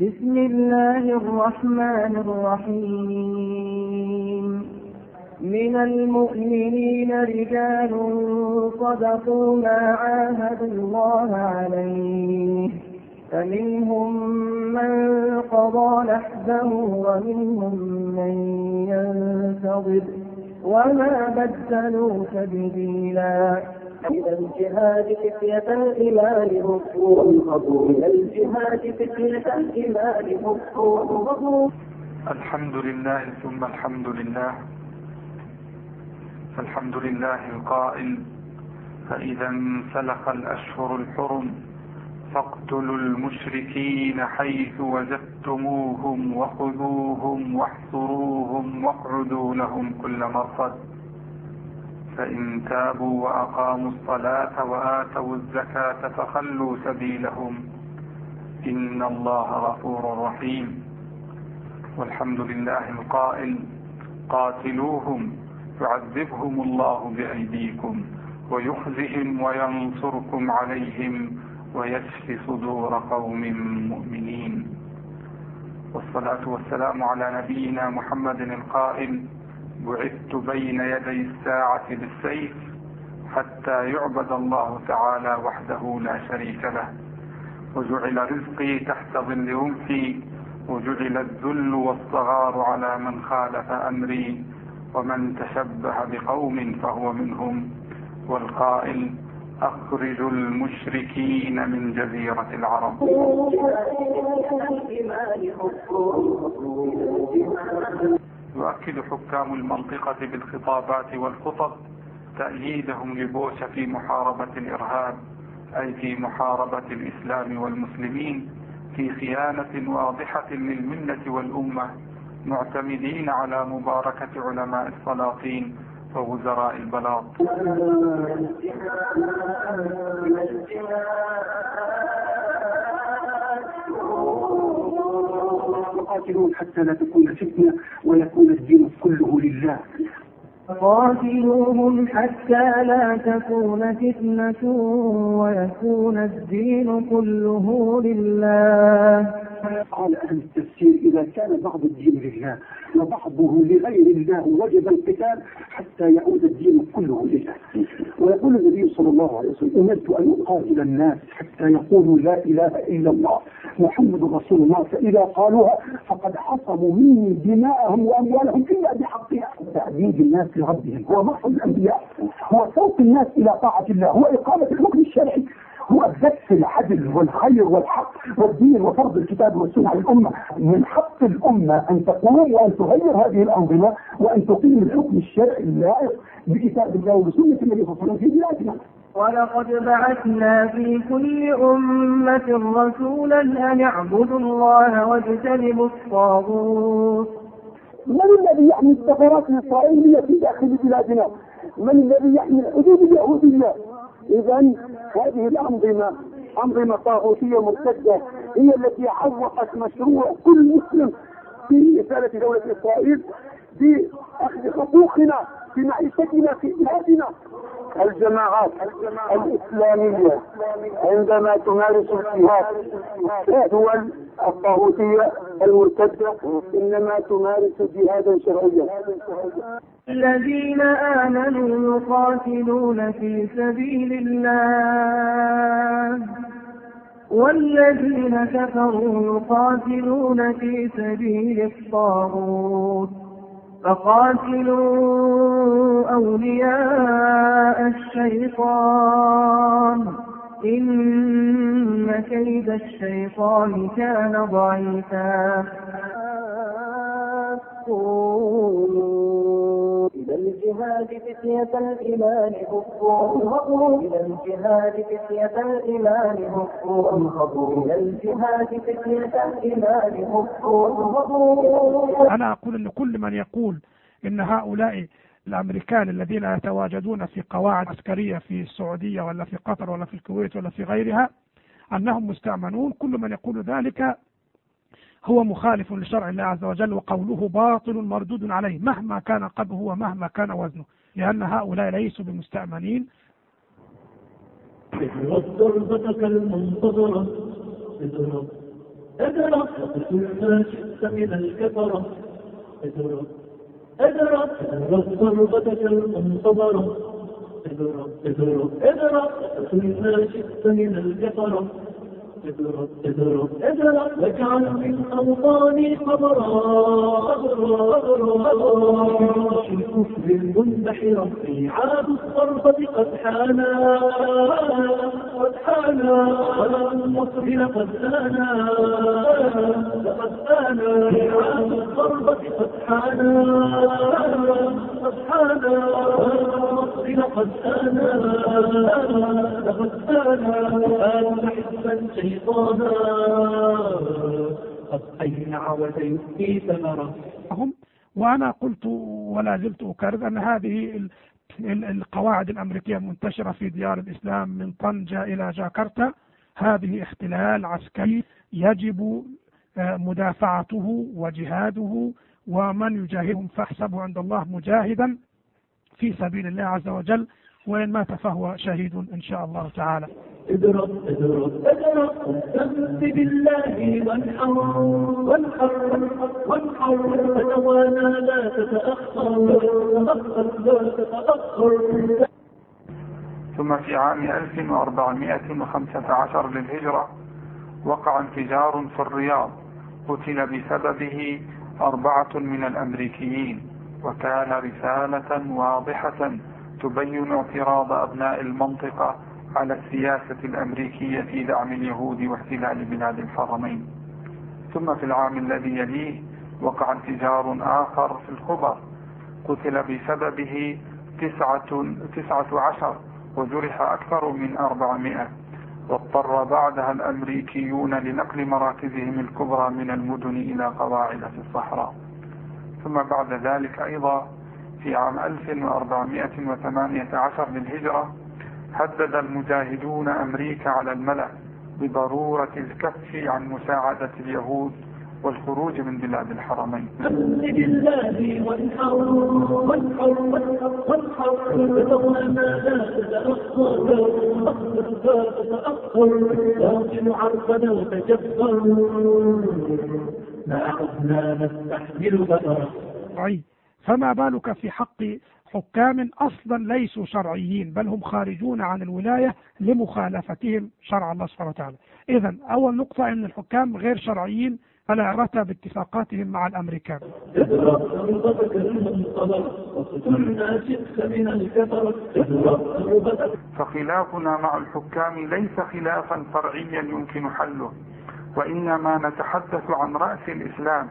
بسم الله الرحمن الرحيم. من المؤمنين رجال صدقوا ما عاهدوا الله عليه. فمنهم من قضى نحبه ومنهم من ينتظر. وما بدلوا تبديلا. من الجهاد فتية الإيمان هفوا من الجهاد فتية الإيمان هفوا الحمد لله ثم الحمد لله الحمد لله القائل فإذا انسلخ الأشهر الحرم فاقتلوا المشركين حيث وجدتموهم وخذوهم واحصروهم واقعدوا لهم كل مرصد. فإن تابوا وأقاموا الصلاة وآتوا الزكاة فخلوا سبيلهم. إن الله غفور رحيم. والحمد لله القائل قاتلوهم يعذبهم الله بأيديكم ويخزهم وينصركم عليهم ويشفي صدور قوم مؤمنين. والصلاة والسلام على نبينا محمد القائل بعثت بين يدي الساعة بالسيف حتى يعبد الله تعالى وحده لا شريك له. وجعل رزقي تحت ظل رمحي وجعل الذل والصغار على من خالف أمري. ومن تشبه بقوم فهو منهم. والقائل أخرج المشركين من جزيرة العرب. يؤكد حكام المنطقة بالخطابات والخطب تأييدهم لبوش في محاربة الإرهاب أي في محاربة الإسلام والمسلمين في خيانة واضحة للملة والأمة معتمدين على مباركة علماء السلاطين ووزراء البلاط. يقاتلون حتى لا تكون فتنة ويكون الدين كله لله. قاتلوهم حتى لا تكون فتنة ويكون الدين كله لله. قال أهل التفسير إذا كان بعض الدين لله وبعضه لغير الله وجب القتال حتى يعود الدين كله لله. ويقول النبي صلى الله عليه وسلم أمرت أن أقاتل الناس حتى يقولوا لا إله إلا الله. محمد رسول الله. فإذا قالوها فقد حصموا مني دماءهم وأموالهم إلا بحقها تعبيد الناس لربهم. هو محض الأنبياء هو سوق الناس إلى طاعة الله هو إقامة الحكم الشرعي. هو بث العدل والخير والحق والدين وفرض الكتاب والسنة على الأمة من حق الأمة أن تقوم وأن تغير هذه الأنظمة وأن تقيم الحكم الشرعي اللائق بكتاب الله وسنة النبي صلى الله عليه وسلم في بلادنا ولقد بعثنا في كل أمة رسولا أن اعبدوا الله واجتنبوا الطاغوت من الذي يحمي الثغرات الإسرائيلية في داخل بلادنا؟ من الذي يحمي الحدود اليهودية؟ إذا هذه الأنظمة أنظمة طاغوتية مرتدة هي التي عوقت مشروع كل مسلم في إزالة دولة إسرائيل في أخذ حقوقنا في معيشتنا في بلادنا. الجماعات الإسلامية عندما تمارس الجهاد الدول الطاغوتية المرتدة إنما تمارس جهادا شرعيا. الذين آمنوا يقاتلون في سبيل الله والذين كفروا يقاتلون في سبيل الطاغوت. فقاتلوا أولياء الشيطان. إن كيد الشيطان كان ضعيفا إلى الجهاد فتية الإيمان هفوا إلى الجهاد فتية الإيمان هفوا إلى الجهاد فتية الإيمان هفوا أنا أقول أن كل من يقول إن هؤلاء الأمريكان الذين يتواجدون في قواعد عسكرية في السعودية ولا في قطر ولا في الكويت ولا في غيرها أنهم مستأمنون. كل من يقول ذلك هو مخالف لشرع الله عز وجل وقوله باطل مردود عليه مهما كان قدره ومهما كان وزنه لأن هؤلاء ليسوا بمستأمنين. والتربتك المنتظرة اضرب ادرك كل ما شئت من الكفرة ادرك ادرك ادرك ضربتك المنتظرة ادرك ادرك ادرك كل ما شئت من الكفرة ادرك ادرك ادرك واجعل من أوطاني خبرا خبرا خبرا في الكفر المنبحرة في عاد الصرفة قد حانا قد حانا ولم النصر لقد آنا لقد آنا في عاد الصرفة قد حانا قد حانا ولم النصر لقد آنا لقد آنا آن حزبا قد هم وأنا قلت ولا زلت أكرر أن هذه ال- ال- القواعد الأمريكية المنتشرة في ديار الإسلام من طنجة إلى جاكرتا. هذه احتلال عسكري يجب آه، مدافعته وجهاده ومن يجاهدهم فاحسبه عند الله مجاهدا في سبيل الله عز وجل. وإن مات فهو شهيد إن شاء الله تعالى. ادرك ادرك ادرك. واستمت بالله وانحر وانحر وانحر. فتوانى لا تتأخر تتأخر لا تتأخر. ثم في عام 1415 للهجرة وقع انفجار في الرياض قتل بسببه أربعة من الأمريكيين وكان رسالة واضحة تبين اعتراض أبناء المنطقة على السياسة الأمريكية في دعم اليهود واحتلال بلاد الحرمين. ثم في العام الذي يليه وقع انفجار آخر في الخبر. قتل بسببه تسعة, تسعة عشر وجرح أكثر من أربعمائة. واضطر بعدها الأمريكيون لنقل مراكزهم الكبرى من المدن إلى قواعد في الصحراء. ثم بعد ذلك أيضا في عام 1418 للهجرة هدد المجاهدون أمريكا على الملأ بضرورة الكف عن مساعدة اليهود والخروج من بلاد الحرمين. فما بالك في حق حكام أصلا ليسوا شرعيين بل هم خارجون عن الولاية لمخالفتهم شرع الله سبحانه وتعالى. إذا أول نقطة أن الحكام غير شرعيين فلا عبرة باتفاقاتهم مع الأمريكان. فخلافنا مع الحكام ليس خلافا فرعيا يمكن حله وإنما نتحدث عن رأس الإسلام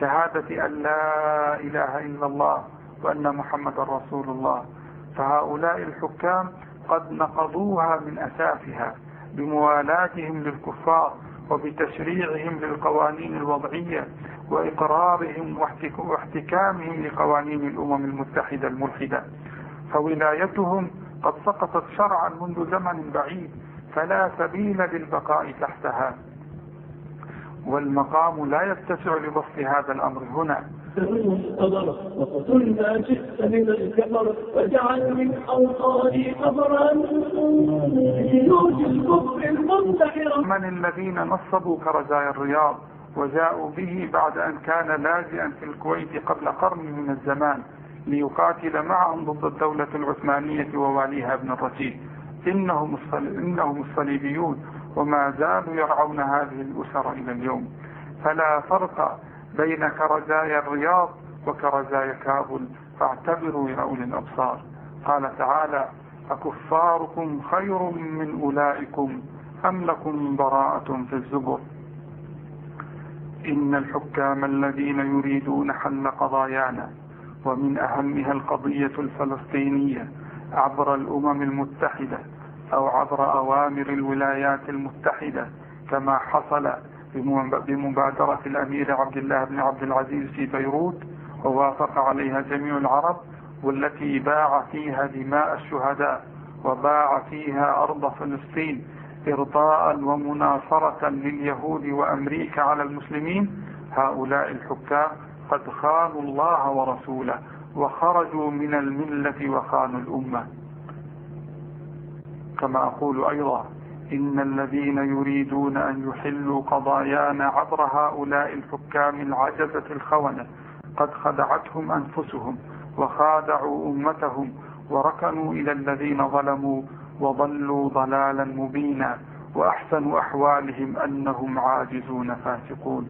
شهادة أن لا إله إلا الله. وأن محمد رسول الله. فهؤلاء الحكام قد نقضوها من أساسها بموالاتهم للكفار وبتشريعهم للقوانين الوضعية وإقرارهم واحتك- واحتكامهم لقوانين الأمم المتحدة الملحدة. فولايتهم قد سقطت شرعا منذ زمن بعيد فلا سبيل للبقاء تحتها. والمقام لا يتسع لبسط هذا الأمر هنا. من من أوطاني قبرا الكفر من الذين نصبوا كرزايا الرياض وجاءوا به بعد أن كان لاجئا في الكويت قبل قرن من الزمان ليقاتل معهم ضد الدولة العثمانية وواليها ابن الرشيد. إنهم. إنهم الصليبيون وما زالوا يرعون هذه الأسر إلى اليوم. فلا فرق بين كرزايا الرياض وكرزايا كابل فاعتبروا يا أولي الأبصار. قال تعالى أكفاركم خير من أولئكم أم لكم براءة في الزبر؟ إن الحكام الذين يريدون حل قضايانا ومن أهمها القضية الفلسطينية عبر الأمم المتحدة أو عبر أوامر الولايات المتحدة كما حصل بمبادرة الأمير عبد الله بن عبد العزيز في بيروت ووافق عليها جميع العرب والتي باع فيها دماء الشهداء وباع فيها أرض فلسطين إرضاء ومناصرة لليهود وأمريكا على المسلمين. هؤلاء الحكام قد خانوا الله ورسوله وخرجوا من الملة وخانوا الأمة. كما أقول أيضا إن الذين يريدون أن يحلوا قضايانا عبر هؤلاء الحكام العجزة الخونة قد خدعتهم أنفسهم وخادعوا أمتهم وركنوا إلى الذين ظلموا وضلوا ضلالا مبينا وأحسن أحوالهم أنهم عاجزون فاسقون.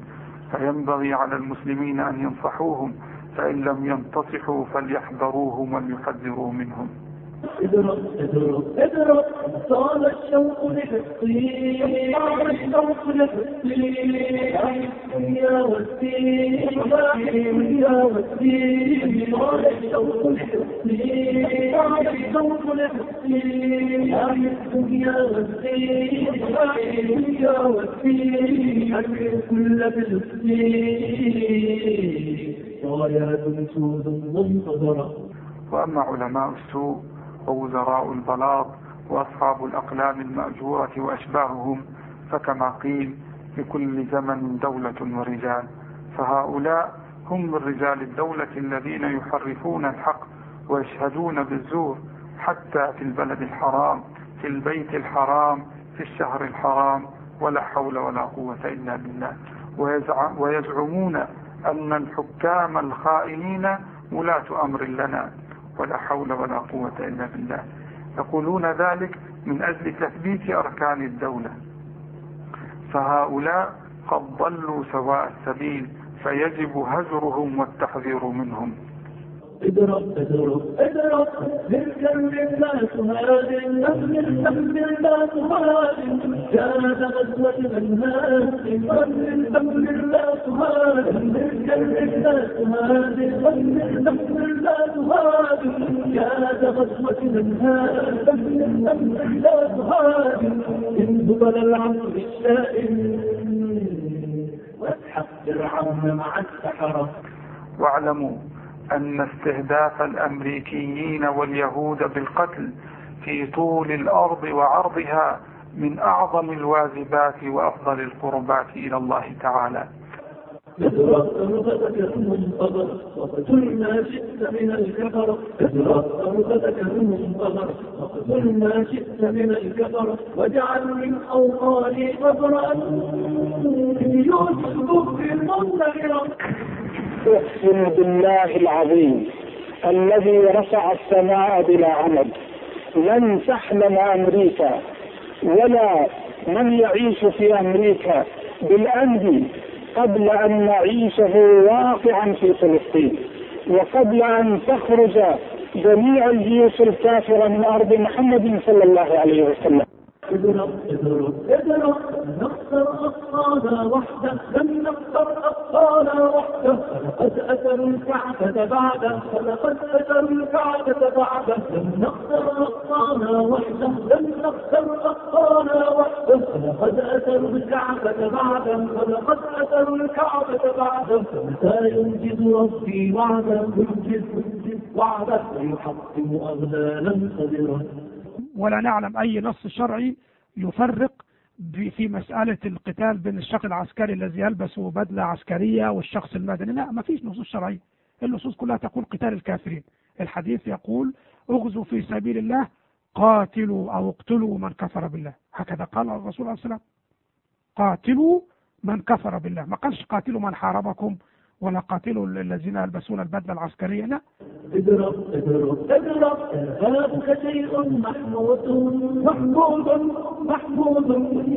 فينبغي على المسلمين أن ينصحوهم فإن لم ينتصحوا فليحذروهم وليحذروا منهم. ادرك ادرك ادرك طال الشوق لحصي طال الشوق لحصي يا والدين يا والدين طال الشوق لحصي طال الشوق لحصي يا والدين يا والدين أكل كل فلسطين رايات سود منتظرة. وأما علماء السوء ووزراء البلاط وأصحاب الأقلام المأجورة وأشباههم فكما قيل لكل زمن دولة ورجال. فهؤلاء هم من رجال الدولة الذين يحرفون الحق ويشهدون بالزور حتى في البلد الحرام في البيت الحرام في الشهر الحرام ولا حول ولا قوة إلا بالله. ويزعمون أن الحكام الخائنين ولاة أمر لنا. ولا حول ولا قوة إلا بالله. يقولون ذلك من أجل تثبيت أركان الدولة. فهؤلاء قد ضلوا سواء السبيل فيجب هجرهم والتحذير منهم. اضرب اضرب اضرب للكلب الناس هاد النفل النفل الناس هاد كانت غزوة الناس هاد للكلب الناس هاد للنفل الناس هاد كانت غزوة من هاد للنفل الناس هاد إن بطل العصر الشائن واسحق فرعون مع السحرة. واعلموا أن استهداف الأمريكيين واليهود بالقتل في طول الأرض وعرضها من أعظم الواجبات وأفضل القربات إلى الله تعالى. المنتظر وقتل ما شئت من الكفر المنتظر وقتل ما شئت من الكفر من أوطاني في اقسم بالله العظيم الذي رفع السماء بلا عمد. لن تحلم أمريكا ولا من يعيش في أمريكا بالامن قبل أن نعيشه واقعا في فلسطين. وقبل أن تخرج جميع الجيوش الكافرة من أرض محمد صلى الله عليه وسلم. اضرب اضرب اضرب نخسر أبطالنا وحده لم نخسر أبطالنا وحده. لقد أتوا الكعبة بعده ولقد أتوا الكعبة بعده لم نخسر أبطالنا وحده لم نخسر أبطالنا وحده. لقد أتوا الكعبة بعده ولقد أتوا الكعبة بعده متى ينجز ربي وعده؟ ينجز ينجز وعده. ويحطم أغلالا صدره ولا نعلم أي نص شرعي يفرق في مسألة القتال بين الشخص العسكري الذي يلبس بدلة عسكرية والشخص المدني. لا ما فيش نصوص شرعية. النصوص كلها تقول قتال الكافرين. الحديث يقول اغزوا في سبيل الله قاتلوا أو اقتلوا من كفر بالله. هكذا قال الرسول عليه السلام قاتلوا من كفر بالله. ما قالش قاتلوا من حاربكم ولا قاتلوا الذين يلبسون البدلة العسكرية. لا. اضرب اضرب اضرب ارهابك شيء محمود محمود محمود.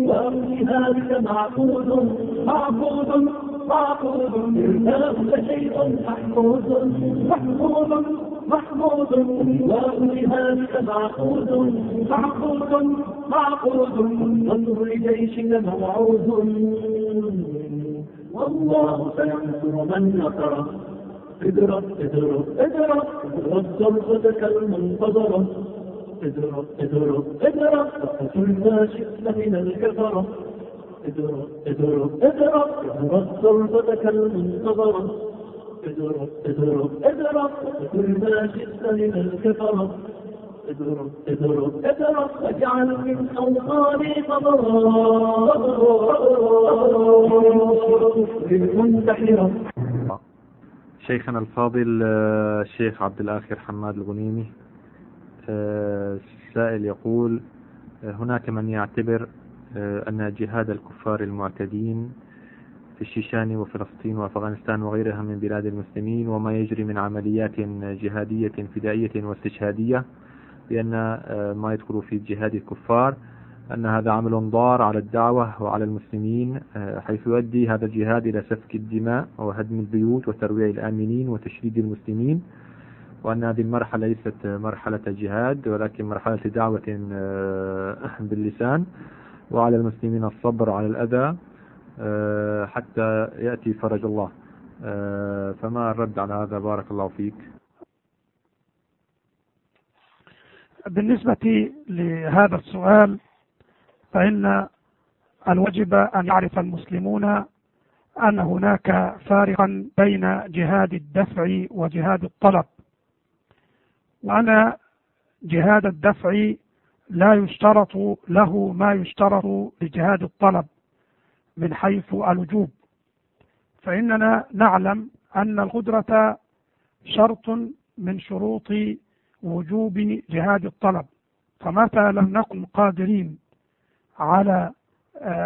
وارهابك معبود معبود معبود ارهابك شيء محمود محمود محمود. وارهابك معبود معبود معبود وانظر لجيشنا موعود والله سينصر من نصره اضرب اضرب اضرب اضرب ضربتك المنتظرة اضرب اضرب اضرب وقتل ما شئت من الكفرة اضرب اضرب اضرب اضرب ضربتك المنتظرة اضرب اضرب اضرب وقتل ما شئت من الكفرة من أوطاني شيخنا الفاضل آه، الشيخ عبد الآخر حماد الغنيمي آه، السائل يقول هناك من يعتبر أن جهاد الكفار المعتدين في الشيشان وفلسطين وأفغانستان وغيرها من بلاد المسلمين وما يجري من عمليات جهادية فدائية واستشهادية بأن ما يدخل في جهاد الكفار أن هذا عمل ضار على الدعوة وعلى المسلمين حيث يؤدي هذا الجهاد إلى سفك الدماء وهدم البيوت وترويع الآمنين وتشريد المسلمين وأن هذه المرحلة ليست مرحلة جهاد ولكن مرحلة دعوة باللسان وعلى المسلمين الصبر على الأذى حتى يأتي فرج الله. فما الرد على هذا؟ بارك الله فيك. بالنسبة لهذا السؤال فإن الواجب أن يعرف المسلمون أن هناك فارقا بين جهاد الدفع وجهاد الطلب. وأن جهاد الدفع لا يشترط له ما يشترط لجهاد الطلب من حيث الوجوب. فإننا نعلم أن القدرة شرط من شروط وجوب جهاد الطلب. فمتى لم نكن قادرين على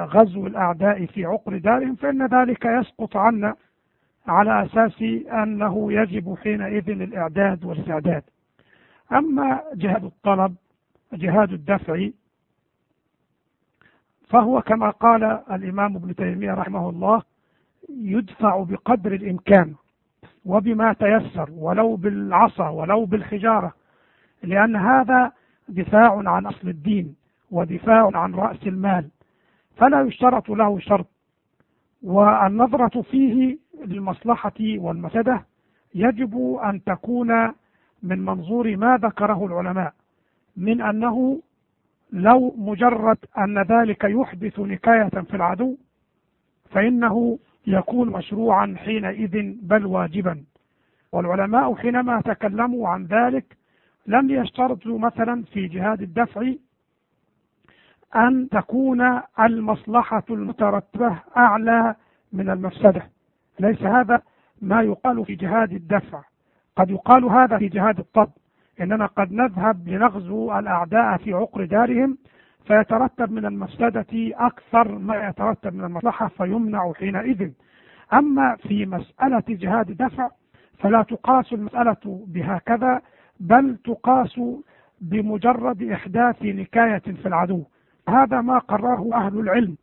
غزو الأعداء في عقر دارهم فإن ذلك يسقط عنا على أساس أنه يجب حينئذ الإعداد والاستعداد. أما جهاد الطلب جهاد الدفع فهو كما قال الإمام ابن تيمية رحمه الله يدفع بقدر الإمكان وبما تيسر ولو بالعصا ولو بالحجارة لأن هذا دفاع عن أصل الدين ودفاع عن رأس المال. فلا يشترط له شرط. والنظرة فيه للمصلحة والمفسدة يجب أن تكون من منظور ما ذكره العلماء من أنه لو مجرد أن ذلك يحدث نكاية في العدو فإنه يكون مشروعا حينئذ بل واجبا. والعلماء حينما تكلموا عن ذلك لم يشترطوا مثلا في جهاد الدفع أن تكون المصلحة المترتبة أعلى من المفسدة. ليس هذا ما يقال في جهاد الدفع. قد يقال هذا في جهاد الطب. إننا قد نذهب لنغزو الأعداء في عقر دارهم فيترتب من المفسدة أكثر ما يترتب من المصلحة فيمنع حينئذ. أما في مسألة جهاد الدفع فلا تقاس المسألة بهكذا. بل تقاس بمجرد إحداث نكاية في العدو. هذا ما قرره أهل العلم.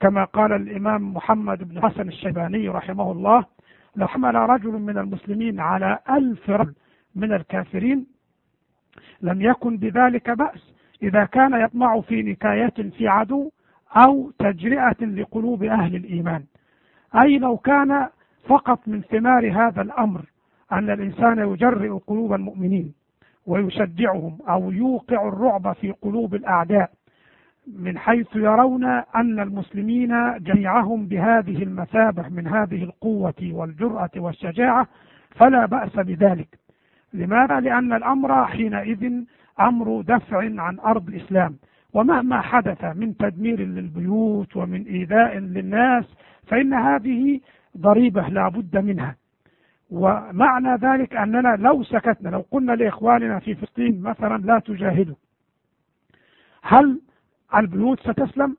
كما قال الإمام محمد بن حسن الشيباني رحمه الله لو حمل رجل من المسلمين على ألف رجل من الكافرين لم يكن بذلك بأس. إذا كان يطمع في نكاية في عدو أو تجرئة لقلوب أهل الإيمان. أي لو كان فقط من ثمار هذا الأمر أن الإنسان يجرئ قلوب المؤمنين ويشجعهم أو يوقع الرعب في قلوب الأعداء من حيث يرون أن المسلمين جميعهم بهذه المثابة من هذه القوة والجرأة والشجاعة فلا بأس بذلك. لماذا؟ لأن الأمر حينئذ أمر دفع عن أرض الإسلام. ومهما حدث من تدمير للبيوت ومن إيذاء للناس فإن هذه ضريبة لا بد منها. ومعنى ذلك أننا لو سكتنا لو قلنا لإخواننا في فلسطين مثلا لا تجاهدوا هل البيوت ستسلم؟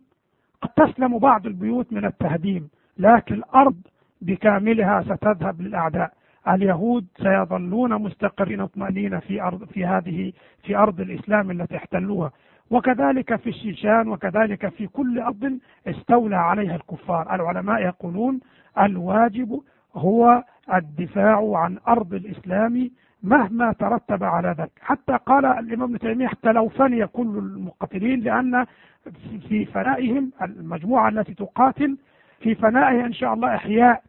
قد تسلم بعض البيوت من التهديم لكن الأرض بكاملها ستذهب للأعداء. اليهود سيظلون مستقرين مطمئنين في أرض في هذه في أرض الإسلام التي احتلوها. وكذلك في الشيشان وكذلك في كل أرض استولى عليها الكفار. العلماء يقولون الواجب هو الدفاع عن أرض الإسلام مهما ترتب على ذلك. حتى قال الإمام ابن تيمية حتى لو فني كل المقاتلين لأن في فنائهم المجموعة التي تقاتل في فنائها إن شاء الله إحياء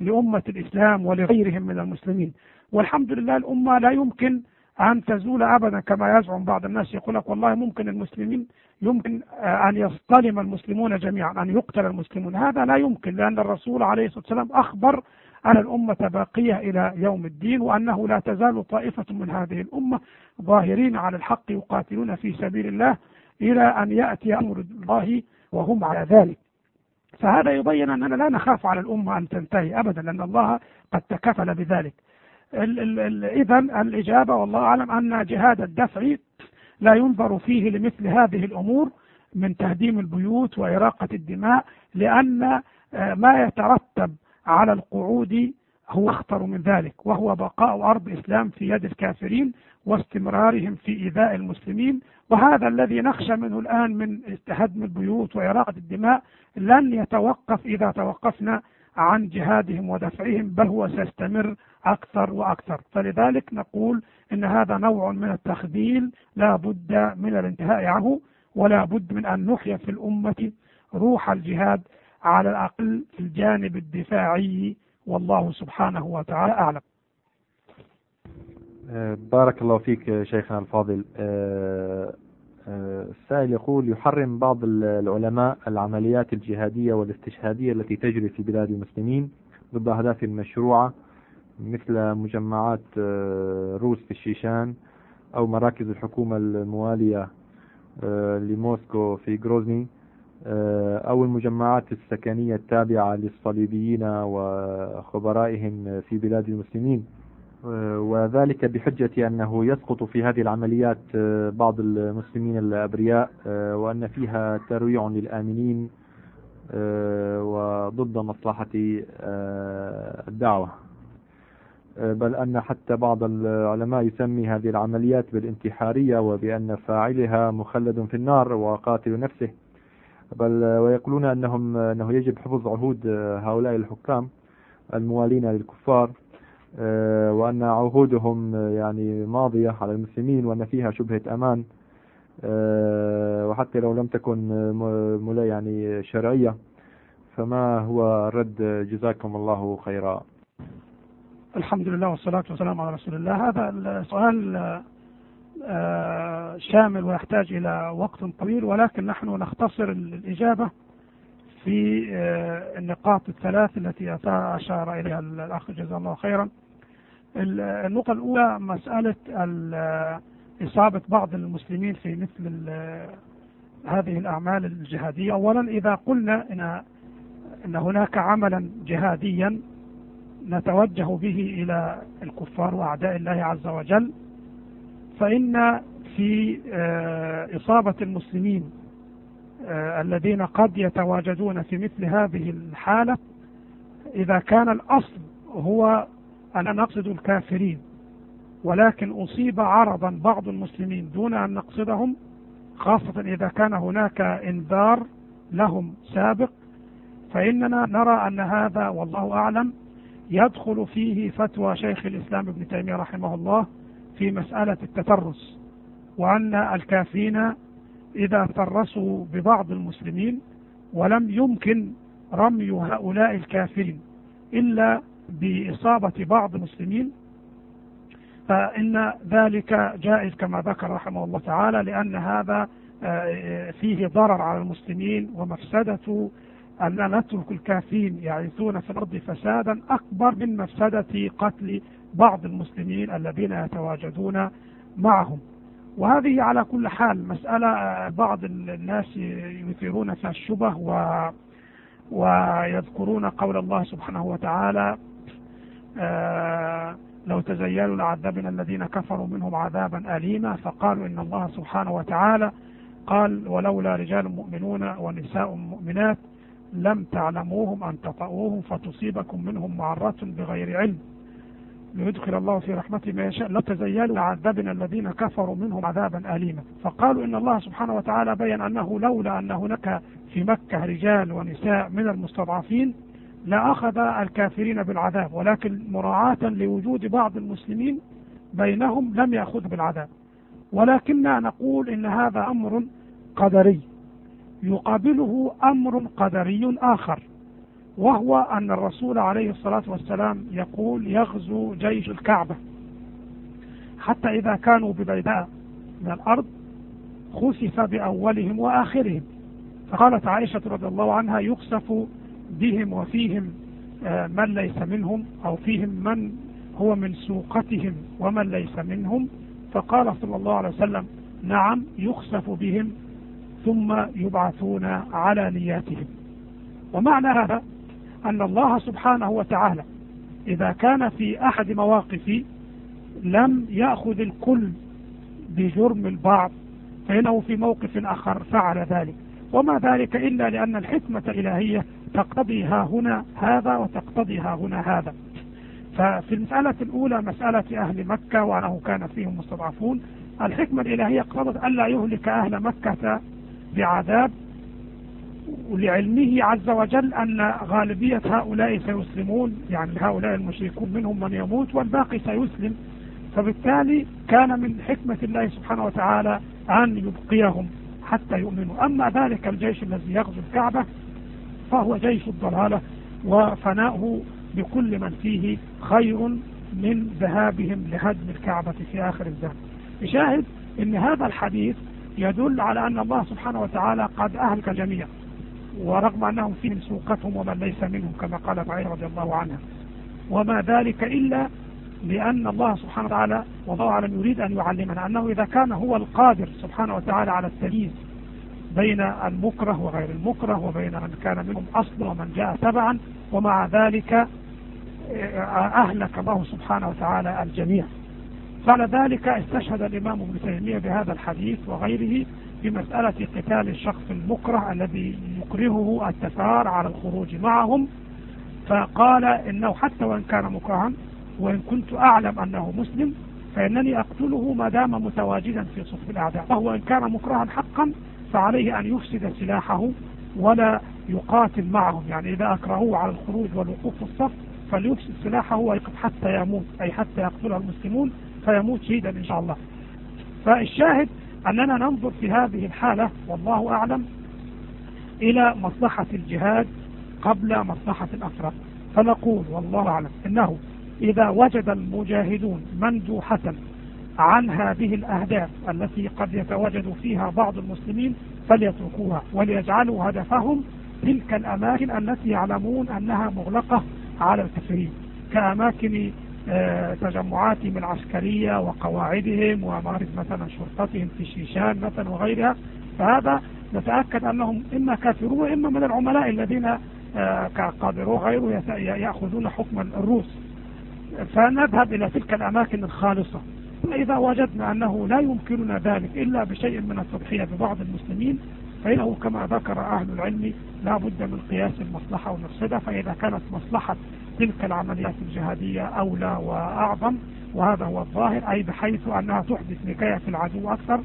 لأمة الإسلام ولغيرهم من المسلمين. والحمد لله الأمة لا يمكن أن تزول أبدا كما يزعم بعض الناس. يقول لك والله ممكن المسلمين يمكن أن يصطلم المسلمون جميعا أن يقتل المسلمون. هذا لا يمكن لأن الرسول عليه الصلاة والسلام أخبر أن الأمة باقية إلى يوم الدين وأنه لا تزال طائفة من هذه الأمة ظاهرين على الحق يقاتلون في سبيل الله إلى أن يأتي أمر الله وهم على ذلك. فهذا يبين أننا لا نخاف على الأمة أن تنتهي أبدا لأن الله قد تكفل بذلك. إذا الإجابة والله أعلم أن جهاد الدفع لا ينظر فيه لمثل هذه الأمور من تهديم البيوت وإراقة الدماء لأن ما يترتب على القعود هو أخطر من ذلك وهو بقاء أرض الإسلام في يد الكافرين واستمرارهم في إيذاء المسلمين. وهذا الذي نخشى منه الآن من هدم البيوت وإراقة الدماء لن يتوقف إذا توقفنا عن جهادهم ودفعهم بل هو سيستمر أكثر وأكثر. فلذلك نقول إن هذا نوع من التخذيل لا بد من الانتهاء عنه ولا بد من أن نحيا في الأمة روح الجهاد على الأقل في الجانب الدفاعي والله سبحانه وتعالى أعلم. آه، بارك الله فيك شيخنا الفاضل. آه، آه، السائل يقول يحرم بعض العلماء العمليات الجهادية والاستشهادية التي تجري في بلاد المسلمين ضد أهداف مشروعة مثل مجمعات روس في الشيشان أو مراكز الحكومة الموالية لموسكو في غروزني. أو المجمعات السكنية التابعة للصليبيين وخبرائهم في بلاد المسلمين. وذلك بحجة أنه يسقط في هذه العمليات بعض المسلمين الأبرياء وأن فيها ترويع للآمنين وضد مصلحة الدعوة. بل أن حتى بعض العلماء يسمي هذه العمليات بالانتحارية وبأن فاعلها مخلد في النار وقاتل نفسه. بل ويقولون أنهم أنه يجب حفظ عهود هؤلاء الحكام الموالين للكفار آه، وأن عهودهم يعني ماضية على المسلمين وأن فيها شبهة أمان آه، وحتى لو لم تكن يعني شرعية فما هو الرد جزاكم الله خيرا. الحمد لله والصلاة والسلام على رسول الله. هذا السؤال آه، شامل ويحتاج إلى وقت طويل ولكن نحن نختصر الإجابة في النقاط الثلاث التي أشار إليها الأخ جزاه الله خيرا. النقطة الأولى مسألة إصابة بعض المسلمين في مثل هذه الأعمال الجهادية. أولا إذا قلنا إن, إن هناك عملا جهاديا نتوجه به إلى الكفار وأعداء الله عز وجل فإن في آه، إصابة المسلمين آه، الذين قد يتواجدون في مثل هذه الحالة إذا كان الأصل هو أنا نقصد الكافرين ولكن أصيب عرضا بعض المسلمين دون أن نقصدهم خاصة إذا كان هناك إنذار لهم سابق فإننا نرى أن هذا والله أعلم يدخل فيه فتوى شيخ الإسلام ابن تيمية رحمه الله في مسألة التترس وأن الكافرين إذا ترسوا ببعض المسلمين ولم يمكن رمي هؤلاء الكافرين إلا بإصابة بعض المسلمين فإن ذلك جائز كما ذكر رحمه الله تعالى لأن هذا آه، فيه ضرر على المسلمين ومفسدة أن نترك الكافرين يعيثون في الأرض فسادا أكبر من مفسدة قتل بعض المسلمين الذين يتواجدون معهم. وهذه على كل حال مسألة آه، بعض الناس يثيرون فيها الشبه و ويذكرون قول الله سبحانه وتعالى آه، لو تزيلوا لعذبنا الذين كفروا منهم عذابا أليما. فقالوا إن الله سبحانه وتعالى قال ولولا رجال مؤمنون ونساء مؤمنات لم تعلموهم أن تطؤوهم فتصيبكم منهم معرة بغير علم ليدخل الله في رحمته ما يشاء لا تزيلوا لعذبنا الذين كفروا منهم عذابا أليما. فقالوا إن الله سبحانه وتعالى بين أنه لولا أن هناك في مكة رجال ونساء من المستضعفين لأخذ الكافرين بالعذاب ولكن مراعاة لوجود بعض المسلمين بينهم لم يأخذ بالعذاب. ولكننا نقول إن هذا أمر قدري يقابله أمر قدري آخر. وهو أن الرسول عليه الصلاة والسلام يقول يغزو جيش الكعبة. حتى إذا كانوا ببيداء من الأرض خسف بأولهم وآخرهم. فقالت عائشة رضي الله عنها يخسف بهم وفيهم آه، من ليس منهم أو فيهم من هو من سوقتهم ومن ليس منهم. فقال صلى الله عليه وسلم نعم يخسف بهم ثم يبعثون على نياتهم. ومعنى هذا أن الله سبحانه وتعالى إذا كان في أحد مواقف لم يأخذ الكل بجرم البعض فإنه في موقف آخر فعل ذلك. وما ذلك إلا لأن الحكمة الإلهية تقتضي ها هنا هذا وتقتضي ها هنا هذا. ففي المسألة الأولى مسألة أهل مكة وأنه كان فيهم مستضعفون الحكمة الإلهية اقتضت ألا يهلك أهل مكة بعذاب ولعلمه عز وجل أن غالبية هؤلاء سيسلمون يعني هؤلاء المشركون منهم من يموت والباقي سيسلم. فبالتالي كان من حكمة الله سبحانه وتعالى أن يبقيهم حتى يؤمنوا. أما ذلك الجيش الذي يغزو الكعبة فهو جيش الضلالة وفناؤه بكل من فيه خير من ذهابهم لهدم الكعبة في آخر الزمن يشاهد إن هذا الحديث يدل على أن الله سبحانه وتعالى قد أهلك الجميع ورغم أنهم فيهم سوقتهم ومن ليس منهم كما قالت عائشة رضي الله عنها وما ذلك إلا لأن الله سبحانه وتعالى والله أعلم يريد أن يعلمنا أنه إذا كان هو القادر سبحانه وتعالى على التمييز بين المكره وغير المكره وبين من كان منهم أصل ومن جاء تبعا ومع ذلك أهلك الله سبحانه وتعالى الجميع. قال ذلك استشهد الإمام ابن تيمية بهذا الحديث وغيره في مسألة قتال الشخص المكره الذي يكرهه التثار على الخروج معهم فقال إنه حتى وإن كان مكرها وإن كنت أعلم أنه مسلم فإنني أقتله ما دام متواجدا في صف الأعداء. وهو إن كان مكرها حقا فعليه أن يفسد سلاحه ولا يقاتل معهم. يعني إذا أكرهوه على الخروج والوقوف في الصف فليفسد سلاحه حتى يموت أي حتى يقتله المسلمون فيموت شهيدا إن شاء الله. فالشاهد أننا ننظر في هذه الحالة والله أعلم إلى مصلحة الجهاد قبل مصلحة الأفراد فنقول والله أعلم إنه إذا وجد المجاهدون مندوحة عن هذه الأهداف التي قد يتواجد فيها بعض المسلمين فليتركوها وليجعلوا هدفهم تلك الأماكن التي يعلمون أنها مغلقة على الكثيرين كأماكن تجمعاتهم العسكرية وقواعدهم ومعرفة مثلا شرطتهم في شيشان مثلا وغيرها. فهذا نتأكد أنهم إما كافرون وإما من العملاء الذين آه، كقادروا غيره يأخذون حكم الروس. فنذهب إلى تلك الأماكن الخالصة. إذا وجدنا أنه لا يمكننا ذلك إلا بشيء من التضحية ببعض المسلمين فإنه كما ذكر أهل العلم لا بد من قياس المصلحة والمفسدة فإذا كانت مصلحة تلك العمليات الجهادية أولى وأعظم وهذا هو الظاهر أي بحيث أنها تحدث نكاية في العدو أكثر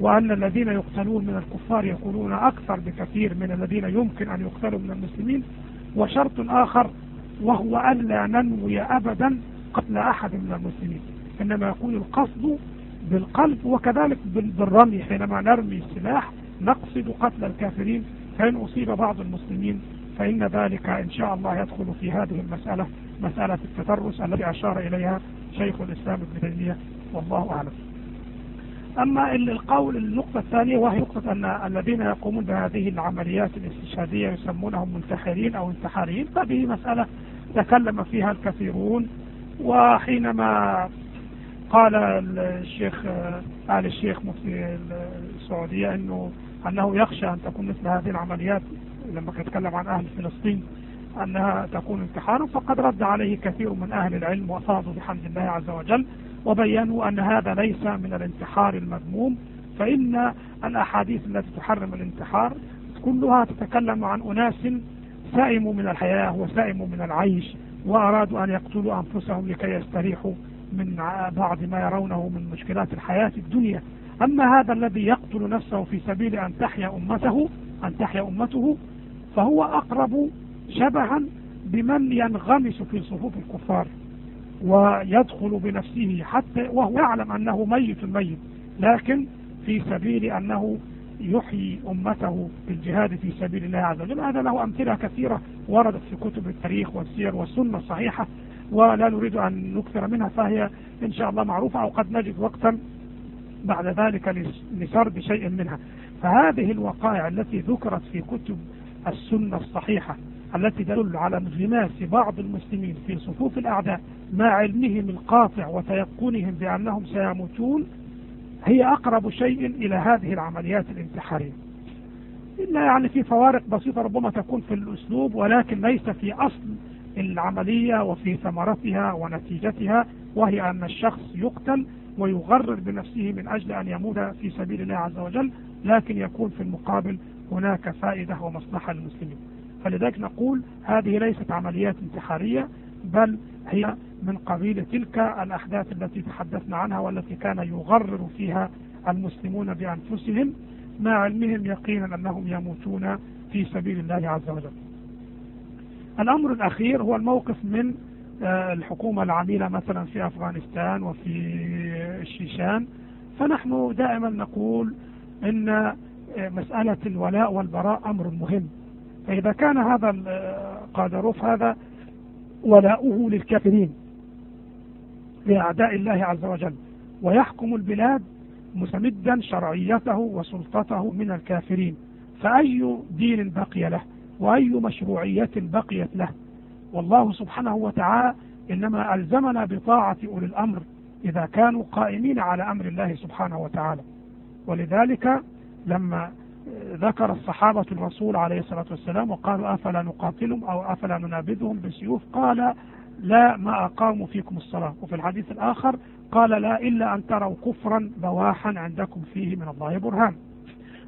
وأن الذين يقتلون من الكفار يكونون أكثر بكثير من الذين يمكن أن يقتلوا من المسلمين وشرط آخر وهو ألا ننوي أبدا قتل أحد من المسلمين. إنما يكون القصد بالقلب وكذلك بالرمي حينما نرمي السلاح نقصد قتل الكافرين فإن أصيب بعض المسلمين فإن ذلك إن شاء الله يدخل في هذه المسألة مسألة التترس التي أشار إليها شيخ الإسلام ابن تيمية والله أعلم. أما القول النقطة الثانية وهي نقطة أن الذين يقومون بهذه العمليات الاستشهادية يسمونهم منتحرين أو انتحاريين فهذه مسألة تكلم فيها الكثيرون. وحينما قال الشيخ آل الشيخ مفتي السعودية أنه أنه يخشى أن تكون مثل هذه العمليات لما يتكلم عن أهل فلسطين أنها تكون انتحارا فقد رد عليه كثير من أهل العلم وصادوا بحمد الله عز وجل وبينوا أن هذا ليس من الانتحار المذموم فإن الأحاديث التي تحرم الانتحار كلها تتكلم عن أناس سائموا من الحياة وسائموا من العيش وأرادوا أن يقتلوا أنفسهم لكي يستريحوا من بعض ما يرونه من مشكلات الحياة الدنيا. أما هذا الذي يقتل نفسه في سبيل أن تحيا أمته أن تحيا أمته فهو أقرب شبها بمن ينغمس في صفوف الكفار ويدخل بنفسه حتى وهو يعلم أنه ميت ميت لكن في سبيل أنه يحيي أمته بالجهاد في سبيل الله عز وجل. هذا له أمثلة كثيرة وردت في كتب التاريخ والسير والسنة الصحيحة ولا نريد أن نكثر منها فهي إن شاء الله معروفة أو قد نجد وقتا بعد ذلك لسرد شيء منها. فهذه الوقائع التي ذكرت في كتب السنة الصحيحة التي تدل على انغماس بعض المسلمين في صفوف الأعداء مع علمهم القاطع وتيقنهم بأنهم سيموتون هي أقرب شيء إلى هذه العمليات الانتحارية. إلا يعني في فوارق بسيطة ربما تكون في الأسلوب ولكن ليس في أصل العملية وفي ثمرتها ونتيجتها وهي أن الشخص يقتل ويغرر بنفسه من أجل أن يموت في سبيل الله عز وجل لكن يكون في المقابل هناك فائدة ومصلحة للمسلمين. فلذلك نقول هذه ليست عمليات انتحارية بل هي من قبيل تلك الأحداث التي تحدثنا عنها والتي كان يغرر فيها المسلمون بأنفسهم. مع علمهم يقينا أنهم يموتون في سبيل الله عز وجل. الأمر الأخير هو الموقف من آه، الحكومة العميلة مثلا في أفغانستان وفي الشيشان. فنحن دائما نقول آه، مسألة الولاء والبراء أمر مهم. فإذا كان هذا قادروف هذا ولاؤه للكافرين لأعداء الله عز وجل ويحكم البلاد مستمدا شرعيته وسلطته من الكافرين فأي دين بقي له؟ وأي مشروعية بقيت له؟ والله سبحانه وتعالى إنما ألزمنا بطاعة أولي الأمر إذا كانوا قائمين على أمر الله سبحانه وتعالى. ولذلك لما ذكر الصحابة الرسول عليه الصلاة والسلام وقالوا أفلا نقاتلهم أو أفلا ننابذهم بالسيوف قال لا ما أقاموا فيكم الصلاة. وفي الحديث الآخر قال لا إلا أن تروا كفرا بواحا عندكم فيه من الله برهان.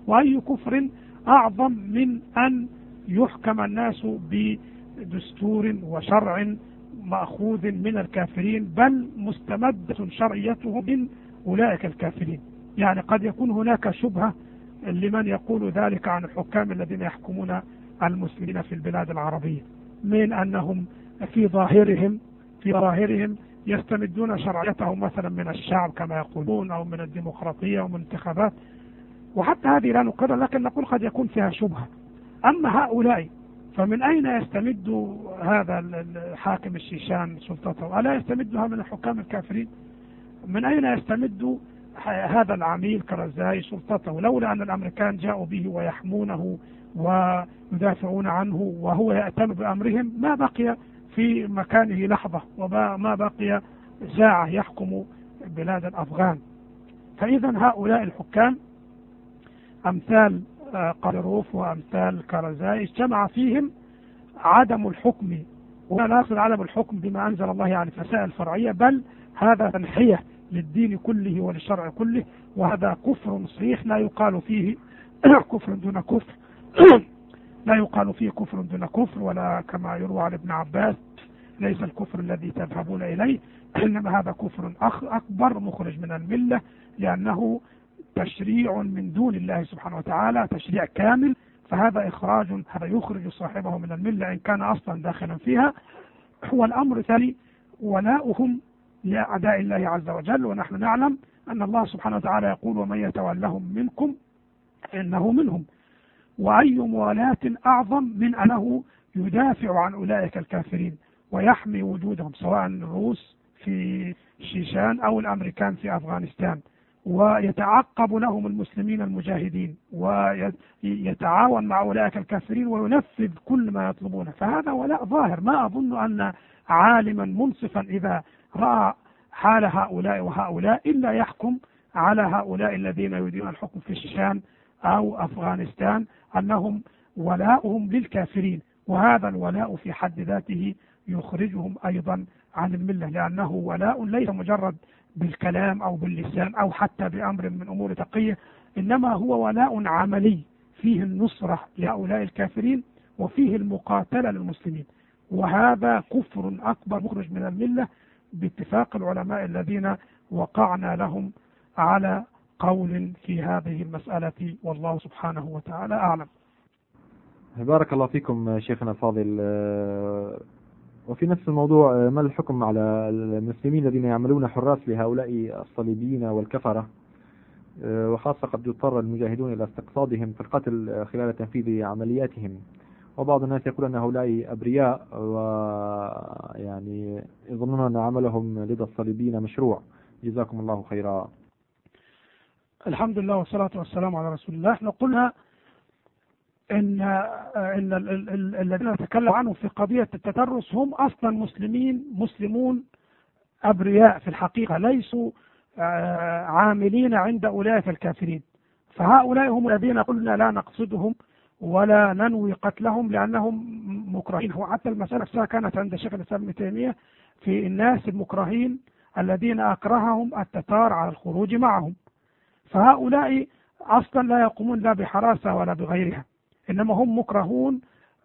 وأي كفر أعظم من أن يحكم الناس بدستور وشرع مأخوذ من الكافرين بل مستمدة شرعيته من أولئك الكافرين. يعني قد يكون هناك شبهة لمن يقول ذلك عن الحكام الذين يحكمون المسلمين في البلاد العربية من أنهم في ظاهرهم في ظاهرهم يستمدون شرعيتهم مثلا من الشعب كما يقولون أو من الديمقراطية ومن الانتخابات. وحتى هذه لا نقرر لكن نقول قد يكون فيها شبهة. أما هؤلاء فمن أين يستمد هذا الحاكم الشيشان سلطته؟ ألا يستمدها من الحكام الكافرين؟ من أين يستمد هذا العميل كرزاي سلطته لولا أن الأمريكان جاءوا به ويحمونه ويدافعون عنه وهو يأتم بأمرهم ما بقي في مكانه لحظة وما بقي ساعة يحكم بلاد الأفغان. فإذا هؤلاء الحكام أمثال آه، قدروف وأمثال كرزاي اجتمع فيهم عدم الحكم ولا نقصد عدم الحكم بما أنزل الله يعني في مسائل فرعية بل هذا تنحية للدين كله وللشرع كله وهذا كفر صريح لا يقال فيه كفر دون كفر. لا يقال فيه كفر دون كفر ولا كما يروى عن ابن عباس ليس الكفر الذي تذهبون إليه إنما هذا كفر أكبر مخرج من الملة لأنه تشريع من دون الله سبحانه وتعالى تشريع كامل. فهذا إخراج هذا يخرج صاحبه من الملة إن كان أصلا داخلا فيها. هو الأمر الثاني ولاؤهم لأعداء الله عز وجل ونحن نعلم أن الله سبحانه وتعالى يقول ومن يتولهم منكم إنه منهم. وأي موالاة أعظم من أنه يدافع عن أولئك الكافرين ويحمي وجودهم سواء الروس في شيشان أو الأمريكان في أفغانستان. ويتعقب لهم المسلمين المجاهدين ويتعاون مع أولئك الكافرين وينفذ كل ما يطلبونه. فهذا ولاء ظاهر. ما أظن أن عالما منصفا إذا رأى حال هؤلاء وهؤلاء إلا يحكم على هؤلاء الذين يريدون الحكم في الشام أو أفغانستان أنهم ولاؤهم للكافرين وهذا الولاء في حد ذاته يخرجهم أيضا عن الملة لأنه ولاء ليس مجرد بالكلام أو باللسان أو حتى بأمر من أمور تقية إنما هو ولاء عملي. فيه النصرة لهؤلاء الكافرين وفيه المقاتلة للمسلمين. وهذا كفر أكبر مخرج من الملة باتفاق العلماء الذين وقعنا لهم على قول في هذه المسألة والله سبحانه وتعالى أعلم. بارك الله فيكم شيخنا الفاضل. وفي نفس الموضوع ما الحكم على المسلمين الذين يعملون حراس لهؤلاء الصليبيين والكفرة؟ وخاصة قد يضطر المجاهدون إلى استقصادهم في القتل خلال تنفيذ عملياتهم. وبعض الناس يقول أن هؤلاء أبرياء ويعني يظنون أن عملهم لدى الصليبيين مشروع. جزاكم الله خيرا. الحمد لله والصلاة والسلام على رسول الله. إحنا قلنا إن إن الذين نتكلم عنهم في قضية التترس هم أصلا مسلمين مسلمون أبرياء في الحقيقة ليسوا آه، عاملين عند أولئك الكافرين. فهؤلاء هم الذين قلنا لا نقصدهم ولا ننوي قتلهم لأنهم مكرهين. هو حتى المسألة نفسها كانت عند شيخ الإسلام ابن تيمية في الناس المكرهين الذين أكرههم التتار على الخروج معهم. فهؤلاء أصلا لا يقومون لا بحراسة ولا بغيرها إنما هم مكرهون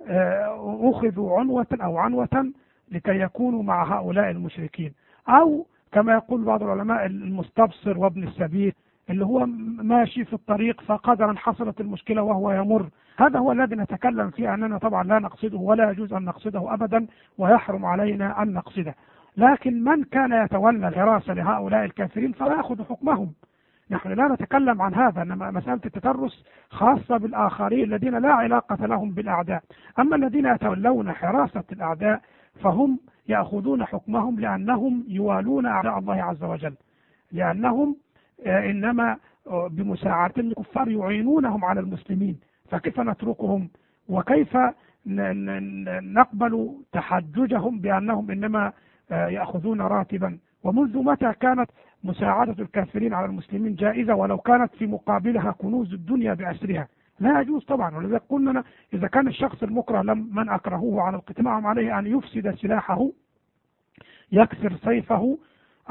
آه، أخذوا عنوة أو عنوة لكي يكونوا مع هؤلاء المشركين. أو كما يقول بعض العلماء المستبصر وابن السبيل اللي هو ماشي في الطريق فقدرا حصلت المشكلة وهو يمر. هذا هو الذي نتكلم فيه أننا طبعا لا نقصده ولا يجوز أن نقصده أبدا ويحرم علينا أن نقصده. لكن من كان يتولى الحراسة لهؤلاء الكافرين فلا يأخذ حكمهم. نحن لا نتكلم عن هذا إنما مسألة التترس خاصة بالآخرين الذين لا علاقة لهم بالأعداء، أما الذين يتولون حراسة الأعداء فهم يأخذون حكمهم لأنهم يوالون أعداء الله عز وجل، لأنهم آه، إنما آه، بمساعدة الكفار يعينونهم على المسلمين، فكيف نتركهم؟ وكيف نقبل تحججهم بأنهم إنما آه، يأخذون راتبا؟ ومنذ متى كانت مساعدة الكافرين على المسلمين جائزة ولو كانت في مقابلها كنوز الدنيا بأسرها؟ لا يجوز طبعا. ولذلك قلنا إذا كان الشخص المكره لم من أكرهوه على القتال عليه أن يفسد سلاحه يكسر سيفه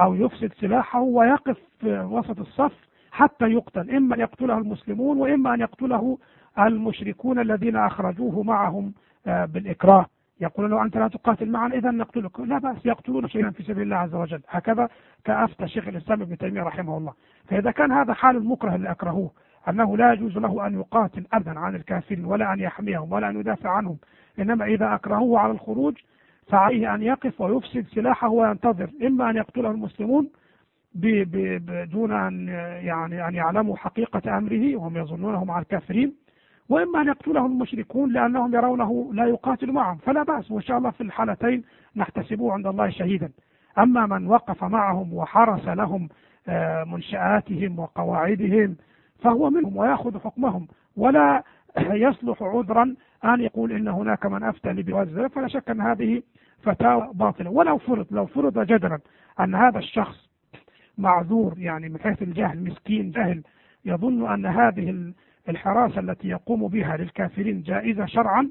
أو يفسد سلاحه ويقف في وسط الصف حتى يقتل. إما أن يقتله المسلمون وإما أن يقتله المشركون الذين أخرجوه معهم آه، بالإكراه. يقول له أنت لا تقاتل معنا إذا نقتلك. لا بأس يقتلون شيئا في سبيل الله عز وجل. هكذا كأفتى شيخ الإسلام ابن تيمية رحمه الله. فإذا كان هذا حال المكره اللي أكرهوه أنه لا يجوز له أن يقاتل أبدا عن الكافرين ولا أن يحميهم ولا أن يدافع عنهم. إنما إذا أكرهوه على الخروج فعليه أن يقف ويفسد سلاحه وينتظر. إما أن يقتله المسلمون دون أن يعني أن يعلموا حقيقة أمره وهم يظنونه مع الكافرين وإما أن يقتله المشركون لأنهم يرونه لا يقاتل معهم. فلا بأس وإن شاء الله في الحالتين نحتسبه عند الله شهيدا. أما من وقف معهم وحرس لهم آه، منشآتهم وقواعدهم فهو منهم ويأخذ حكمهم. ولا يصلح عذرا أن يقول إن هناك من أفتى لبواز فلا شك أن هذه فتاوى باطلة. ولو فرض لو فرض جدلا أن هذا الشخص معذور يعني من حيث الجهل مسكين جهل يظن أن هذه الحراسة التي يقوم بها للكافرين جائزة شرعا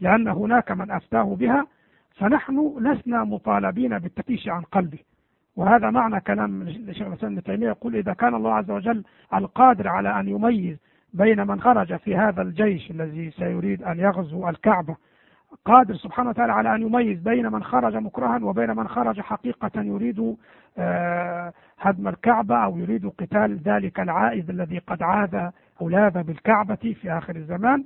لأن هناك من أفتاه بها فنحن لسنا مطالبين بالتفتيش عن قلبه. وهذا معنى كلام الشيخ الإسلام ابن تيمية يقول إذا كان الله عز وجل القادر على أن يميز بين من خرج في هذا الجيش الذي سيريد أن يغزو الكعبة قادر سبحانه وتعالى على أن يميز بين من خرج مكرها وبين من خرج حقيقة يريد هدم الكعبة أو يريد قتال ذلك العائذ الذي قد عاذ أو لاذ بالكعبة في آخر الزمان.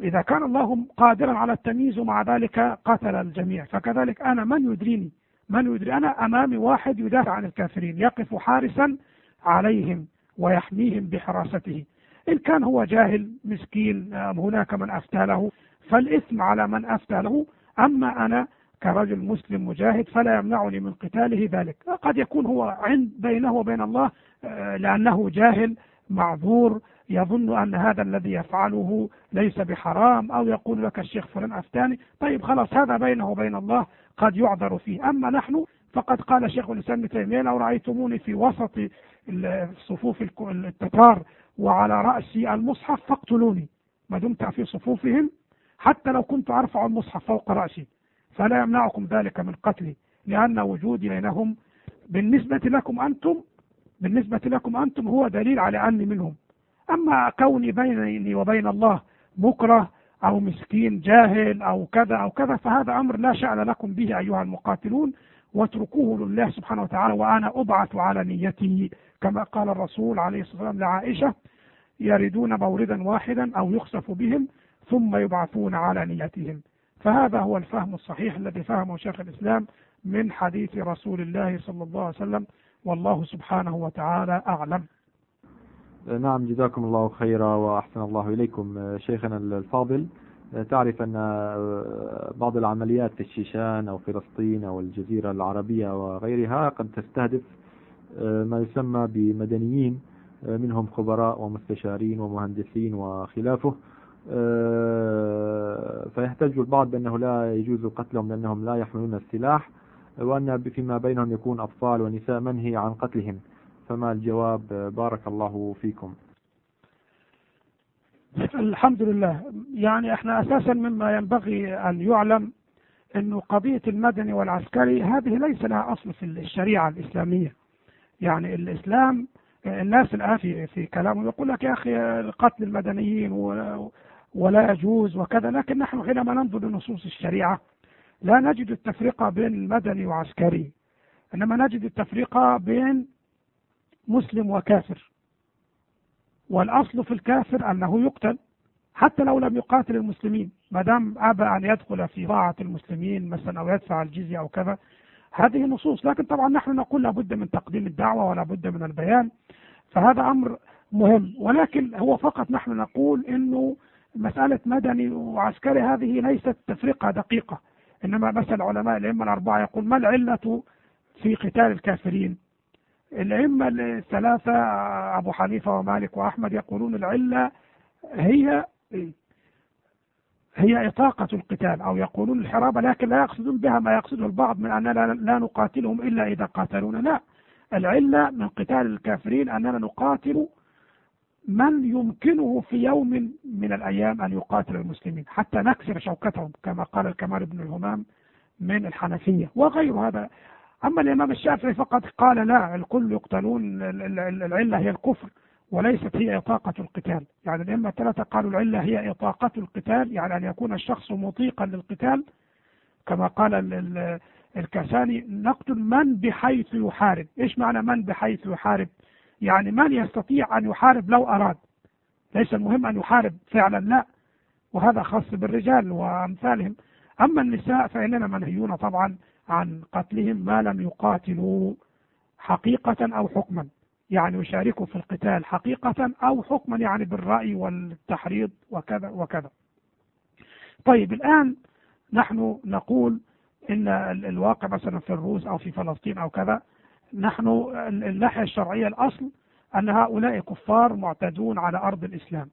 إذا كان الله قادرا على التمييز ومع ذلك قتل الجميع. فكذلك أنا من يدريني؟ من يدري؟ أنا أمامي واحد يدافع عن الكافرين يقف حارسا عليهم ويحميهم بحراسته. إن كان هو جاهل مسكين هناك من أفتى له. فالإثم على من أفتى له. أما أنا كرجل مسلم مجاهد فلا يمنعني من قتاله ذلك. قد يكون هو عند بينه وبين الله آه، لأنه جاهل معذور يظن أن هذا الذي يفعله ليس بحرام أو يقول لك الشيخ فلان أفتاني. طيب خلاص هذا بينه وبين الله قد يعذر فيه. أما نحن فقد قال شيخ الإسلام تيمية لو رأيتموني في وسط صفوف التتار وعلى رأسي المصحف فاقتلوني. ما دمت في صفوفهم حتى لو كنت أرفع المصحف فوق رأسي. فلا يمنعكم ذلك من قتلي لأن وجودي بينهم بالنسبة لكم أنتم بالنسبة لكم أنتم هو دليل على أني منهم. أما كوني بيني وبين الله مكره أو مسكين جاهل أو كذا أو كذا فهذا أمر لا شأن لكم به أيها المقاتلون واتركوه لله سبحانه وتعالى وأنا أبعث على نيتي كما قال الرسول عليه الصلاة والسلام لعائشة يردون موردا واحدا أو يخسف بهم ثم يبعثون على نيتهم. فهذا هو الفهم الصحيح الذي فهمه شيخ الإسلام من حديث رسول الله صلى الله عليه وسلم. والله سبحانه وتعالى أعلم. نعم جزاكم الله خيرا وأحسن الله إليكم. شيخنا الفاضل تعرف أن بعض العمليات في الشيشان أو فلسطين أو الجزيرة العربية وغيرها قد تستهدف ما يسمى بمدنيين منهم خبراء ومستشارين ومهندسين وخلافه. فيحتج البعض بأنه لا يجوز قتلهم لأنهم لا يحملون السلاح وأن فيما بينهم يكون أطفال ونساء منهي عن قتلهم. فما الجواب؟ بارك الله فيكم. الحمد لله. يعني إحنا أساسا مما ينبغي أن يعلم انه قضية المدني والعسكري هذه ليس لها أصل في الشريعة الإسلامية. يعني الإسلام الناس الآن في في كلامه يقول لك يا أخي قتل المدنيين ولا يجوز وكذا لكن نحن حينما ننظر لنصوص الشريعة. لا نجد التفرقة بين المدني وعسكري إنما نجد التفرقة بين مسلم وكافر. والأصل في الكافر أنه يقتل حتى لو لم يقاتل المسلمين. ما دام أبى أن يدخل في طاعه المسلمين مثلا أو يدفع الجزية أو كذا هذه نصوص. لكن طبعا نحن نقول لابد من تقديم الدعوة ولا بد من البيان فهذا أمر مهم. ولكن هو فقط نحن نقول إنه مسألة مدني وعسكري هذه ليست تفرقة دقيقة. إنما مثلا علماء الأئمة الأربعة يقول ما العلة في قتال الكافرين؟ الأئمة الثلاثة أبو حنيفة ومالك وأحمد يقولون العلة هي هي إطاقة القتال أو يقولون الحرابة لكن لا يقصدون بها ما يقصده البعض من أننا لا نقاتلهم إلا إذا قاتلونا لا. العلة من قتال الكافرين أننا نقاتل من يمكنه في يوم من الأيام أن يقاتل المسلمين؟ حتى نكسر شوكتهم كما قال الكمال بن الهمام من الحنفية وغير هذا. أما الإمام الشافعي فقط قال لا الكل يقتلون العلة هي الكفر وليست هي إطاقة القتال. يعني الأئمة الثلاثة قالوا العلة هي إطاقة القتال يعني أن يكون الشخص مطيقا للقتال. كما قال الكساني نقتل من بحيث يحارب. إيش معنى من بحيث يحارب؟ يعني من يستطيع أن يحارب لو أراد. ليس المهم أن يحارب فعلا لا. وهذا خاص بالرجال وأمثالهم. أما النساء فإننا منهيون طبعا عن قتلهم ما لم يقاتلوا حقيقة أو حكما. يعني يشاركوا في القتال حقيقة أو حكما يعني بالرأي والتحريض وكذا وكذا. طيب الآن نحن نقول إن الواقع مثلا في الروس أو في فلسطين أو كذا نحن الناحية الشرعية الأصل أن هؤلاء كفار معتدون على أرض الإسلام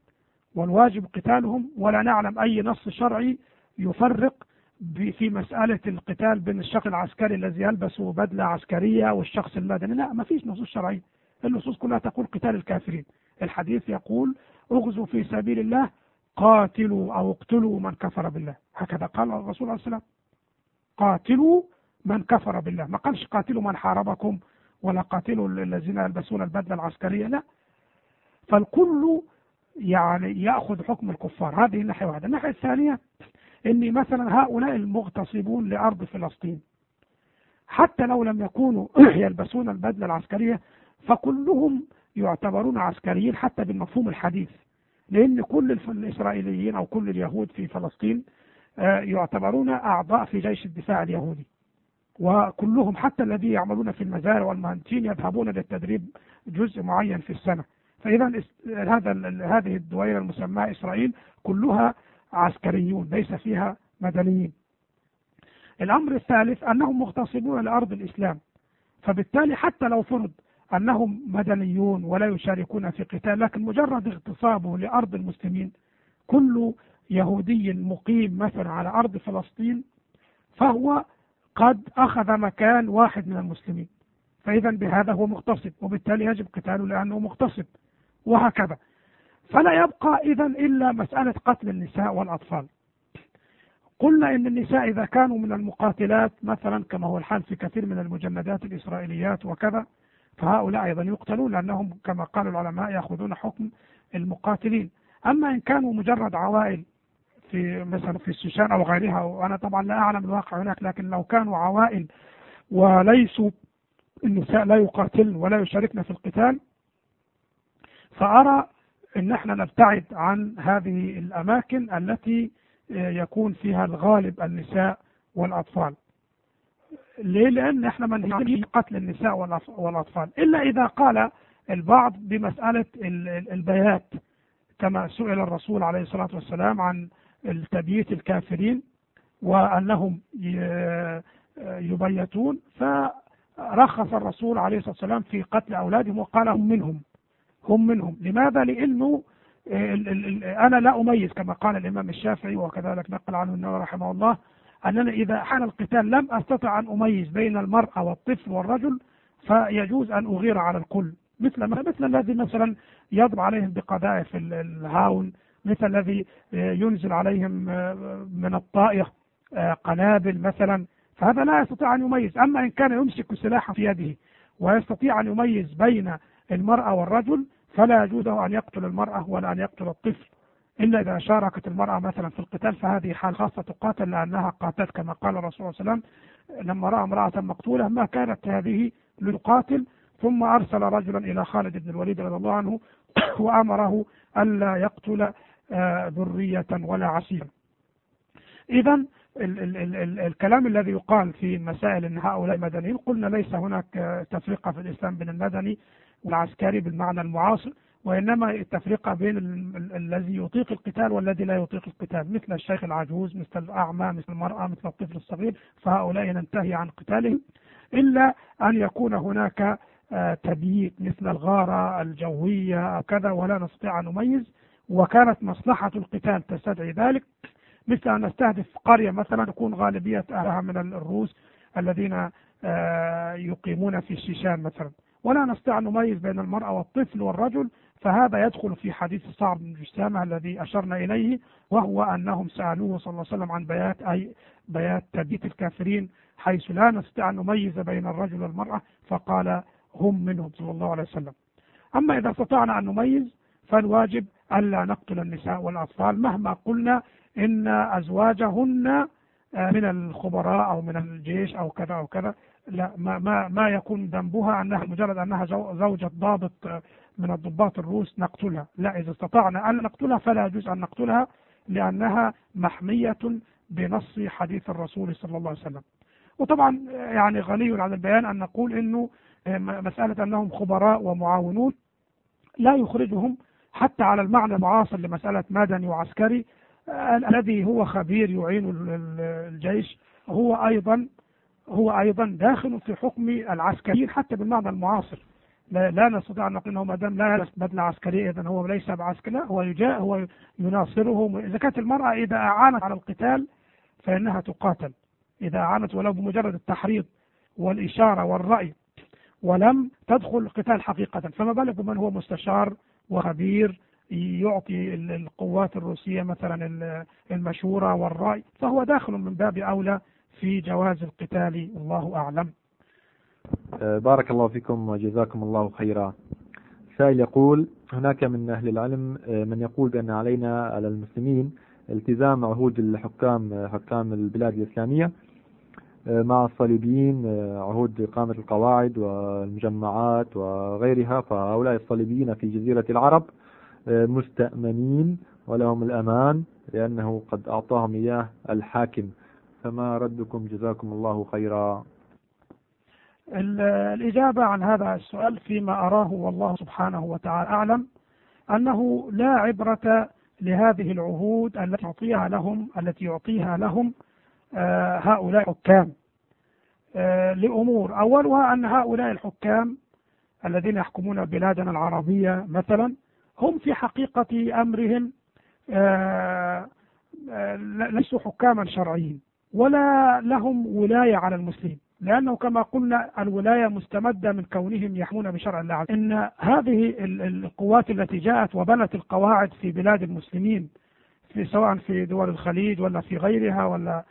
والواجب قتالهم ولا نعلم أي نص شرعي يفرق في مسألة القتال بين الشخص العسكري الذي يلبس بدلة عسكرية والشخص المدني لا ما فيش نصوص شرعية. النصوص كلها تقول قتال الكافرين. الحديث يقول أغزوا في سبيل الله قاتلوا أو اقتلوا من كفر بالله. هكذا قال الرسول عليه السلام. قاتلوا من كفر بالله. ما قالش قاتلوا من حاربكم ولا قاتلوا الذين يلبسون البدلة العسكرية لا. فالكل يعني يأخذ حكم الكفار. هذه الناحية واحدة. الناحية الثانية إني مثلا هؤلاء المغتصبون لأرض فلسطين. حتى لو لم يكونوا يلبسون البدلة العسكرية فكلهم يعتبرون عسكريين حتى بالمفهوم الحديث. لأن كل الإسرائيليين أو كل اليهود في فلسطين يعتبرون أعضاء في جيش الدفاع اليهودي. وكلهم حتى الذين يعملون في المزارع والمهندسين يذهبون للتدريب جزء معين في السنة. فإذا هذا هذه الدوائر المسماة إسرائيل كلها عسكريون ليس فيها مدنيين. الأمر الثالث أنهم مغتصبون لأرض الإسلام. فبالتالي حتى لو فرض أنهم مدنيون ولا يشاركون في قتال لكن مجرد اغتصابه لأرض المسلمين كل يهودي مقيم مثلا على أرض فلسطين فهو قد أخذ مكان واحد من المسلمين. فإذا بهذا هو مغتصب وبالتالي يجب قتاله لأنه مغتصب وهكذا. فلا يبقى إذا إلا مسألة قتل النساء والأطفال. قلنا إن النساء إذا كانوا من المقاتلات مثلا كما هو الحال في كثير من المجندات الإسرائيليات وكذا فهؤلاء أيضا يقتلون لأنهم كما قال العلماء يأخذون حكم المقاتلين. أما إن كانوا مجرد عوائل في مثلا في السوشان أو غيرها وأنا طبعا لا أعلم الواقع هناك لكن لو كانوا عوائل وليسوا النساء لا يقاتلن ولا يشاركن في القتال فأرى أن إحنا نبتعد عن هذه الأماكن التي يكون فيها الغالب النساء والأطفال ليه؟ لأن إحنا منهجين قتل النساء والأطفال إلا إذا قال البعض بمسألة البيات كما سئل الرسول عليه الصلاة والسلام عن التبييت الكافرين وأنهم يبيتون فرخص الرسول عليه الصلاة والسلام في قتل أولادهم وقال هم منهم هم منهم لماذا؟ لأنه أنا لا أميز كما قال الإمام الشافعي وكذلك نقل عنه النووي رحمه الله أننا إذا حان القتال لم أستطع أن أميز بين المرأة والطفل والرجل فيجوز أن أغير على الكل مثل مثل الذي مثلا يضرب عليهم بقذائف الهاون مثل الذي ينزل عليهم من الطائرة آه، قنابل مثلا. فهذا لا يستطيع أن يميز. أما إن كان يمسك سلاحا في يده ويستطيع أن يميز بين المرأة والرجل فلا يجوز أن يقتل المرأة ولا أن يقتل الطفل. إلا إذا شاركت المرأة مثلا في القتال فهذه حال خاصة تقاتل لأنها قاتلت كما قال الرسول صلى الله عليه وسلم لما رأى امرأة مقتولة ما كانت هذه لتقاتل ثم أرسل رجلا إلى خالد بن الوليد رضي الله عنه وأمره ألا يقتل آه، ذرية ولا عسيرا إذا ال ال ال ال الكلام الذي يقال في مسائل أن هؤلاء مدنيين قلنا ليس هناك تفرقة في الإسلام بين المدني والعسكري بالمعنى المعاصر وإنما التفرقة بين الذي يطيق القتال والذي لا يطيق القتال. مثل الشيخ العجوز مثل الأعمى مثل المرأة مثل الطفل الصغير فهؤلاء ننتهي عن قتالهم. إلا أن يكون هناك آه، تبييت مثل الغارة الجوية كذا ولا نستطيع أن نميز. وكانت مصلحة القتال تستدعي ذلك مثل أن نستهدف قرية مثلا تكون غالبية أهلها من الروس الذين آه، يقيمون في الشيشان مثلا. ولا نستطيع أن نميز بين المرأة والطفل والرجل فهذا يدخل في حديث صعب بن جسامة الذي أشرنا إليه وهو أنهم سألوه صلى الله عليه وسلم عن بيات أي بيات تبيت الكافرين حيث لا نستطيع أن نميز بين الرجل والمرأة فقال هم منهم صلى الله عليه وسلم. أما إذا استطعنا أن نميز فالواجب ألا نقتل النساء والأطفال مهما قلنا إن أزواجهن آه، من الخبراء أو من الجيش أو كذا أو كذا لا ما ما ما يكون ذنبها أنها مجرد أنها زوجة ضابط آه، من الضباط الروس نقتلها. لا إذا استطعنا أن نقتلها فلا يجوز أن نقتلها لأنها محمية بنص حديث الرسول صلى الله عليه وسلم. وطبعا آه، يعني غني عن البيان أن نقول أنه مسألة أنهم خبراء ومعاونون لا يخرجهم حتى على المعنى المعاصر لمسألة مدني وعسكري الذي هو خبير يعين الجيش هو أيضا هو أيضا داخل في حكم العسكريين حتى بالمعنى المعاصر. لا, لا نستطيع أن نقول أنه ما دام لا يلبس بدلة عسكرية إذا هو ليس بعسكري هو يجاء هو يناصره. إذا كانت المرأة إذا أعانت على القتال فإنها تقاتل. إذا أعانت ولو بمجرد التحريض والإشارة والرأي ولم تدخل القتال حقيقة. فما بالك بمن هو مستشار وخبير يعطي القوات الروسية مثلا المشورة والرأي فهو داخل من باب أولى في جواز القتال والله أعلم. أه، بارك الله فيكم وجزاكم الله خيرا. سائل يقول هناك من أهل العلم أه، من يقول بأن علينا على المسلمين التزام عهود الحكام حكام البلاد الإسلامية أه، مع الصليبيين عهود إقامة القواعد والمجمعات وغيرها فهؤلاء الصليبيين في جزيرة العرب مستأمنين ولهم الأمان لأنه قد أعطاهم إياه الحاكم. فما ردكم؟ جزاكم الله خيرا. الإجابة عن هذا السؤال فيما أراه والله سبحانه وتعالى أعلم أنه لا عبرة لهذه العهود التي يعطيها لهم التي يعطيها لهم آه، هؤلاء الحكام. آه، لأمور. أولها أن هؤلاء الحكام الذين يحكمون بلادنا العربية مثلا هم في حقيقة أمرهم آه، آه، ليسوا حكاما شرعيين ولا لهم ولاية على المسلمين. لأنه كما قلنا الولاية مستمدة من كونهم يحمون بشرع الله إن هذه القوات التي جاءت وبنت القواعد في بلاد المسلمين في سواء في دول الخليج ولا في غيرها ولا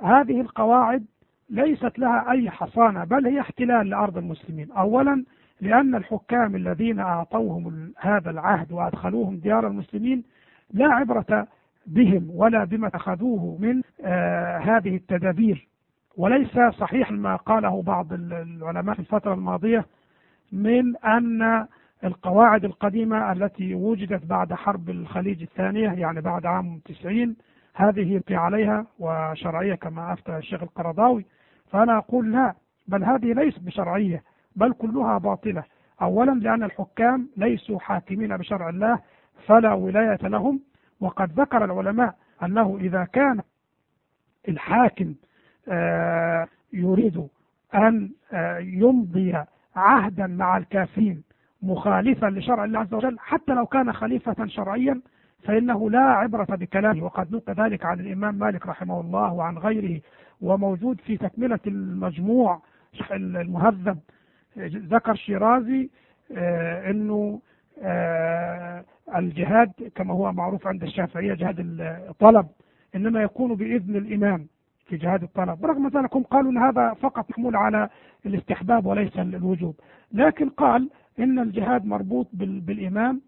هذه القواعد ليست لها أي حصانة بل هي احتلال لأرض المسلمين. أولا لأن الحكام الذين أعطوهم هذا العهد وأدخلوهم ديار المسلمين لا عبرة بهم ولا بما اتخذوه من آه هذه التدابير. وليس صحيح ما قاله بعض العلماء في الفترة الماضية من أن القواعد القديمة التي وجدت بعد حرب الخليج الثانية يعني بعد عام 90 هذه يبقي عليها وشرعية كما أفتى الشيخ القرضاوي. فأنا أقول لا بل هذه ليست بشرعية بل كلها باطلة. أولا لأن الحكام ليسوا حاكمين بشرع الله فلا ولاية لهم. وقد ذكر العلماء أنه إذا كان الحاكم آه، يريد أن آه، يمضي عهدا مع الكافرين مخالفا لشرع الله عز وجل حتى لو كان خليفة شرعيا فإنه لا عبرة بكلامه. وقد نقل ذلك عن الإمام مالك رحمه الله وعن غيره وموجود في تكملة المجموع المهذب ذكر شيرازي آه، إنه آه، الجهاد كما هو معروف عند الشافعية جهاد الطلب إنما يكون بإذن الإمام في جهاد الطلب. رغم هم قالوا أن هذا فقط محمول على الاستحباب وليس الوجوب لكن قال إن الجهاد مربوط بالإمام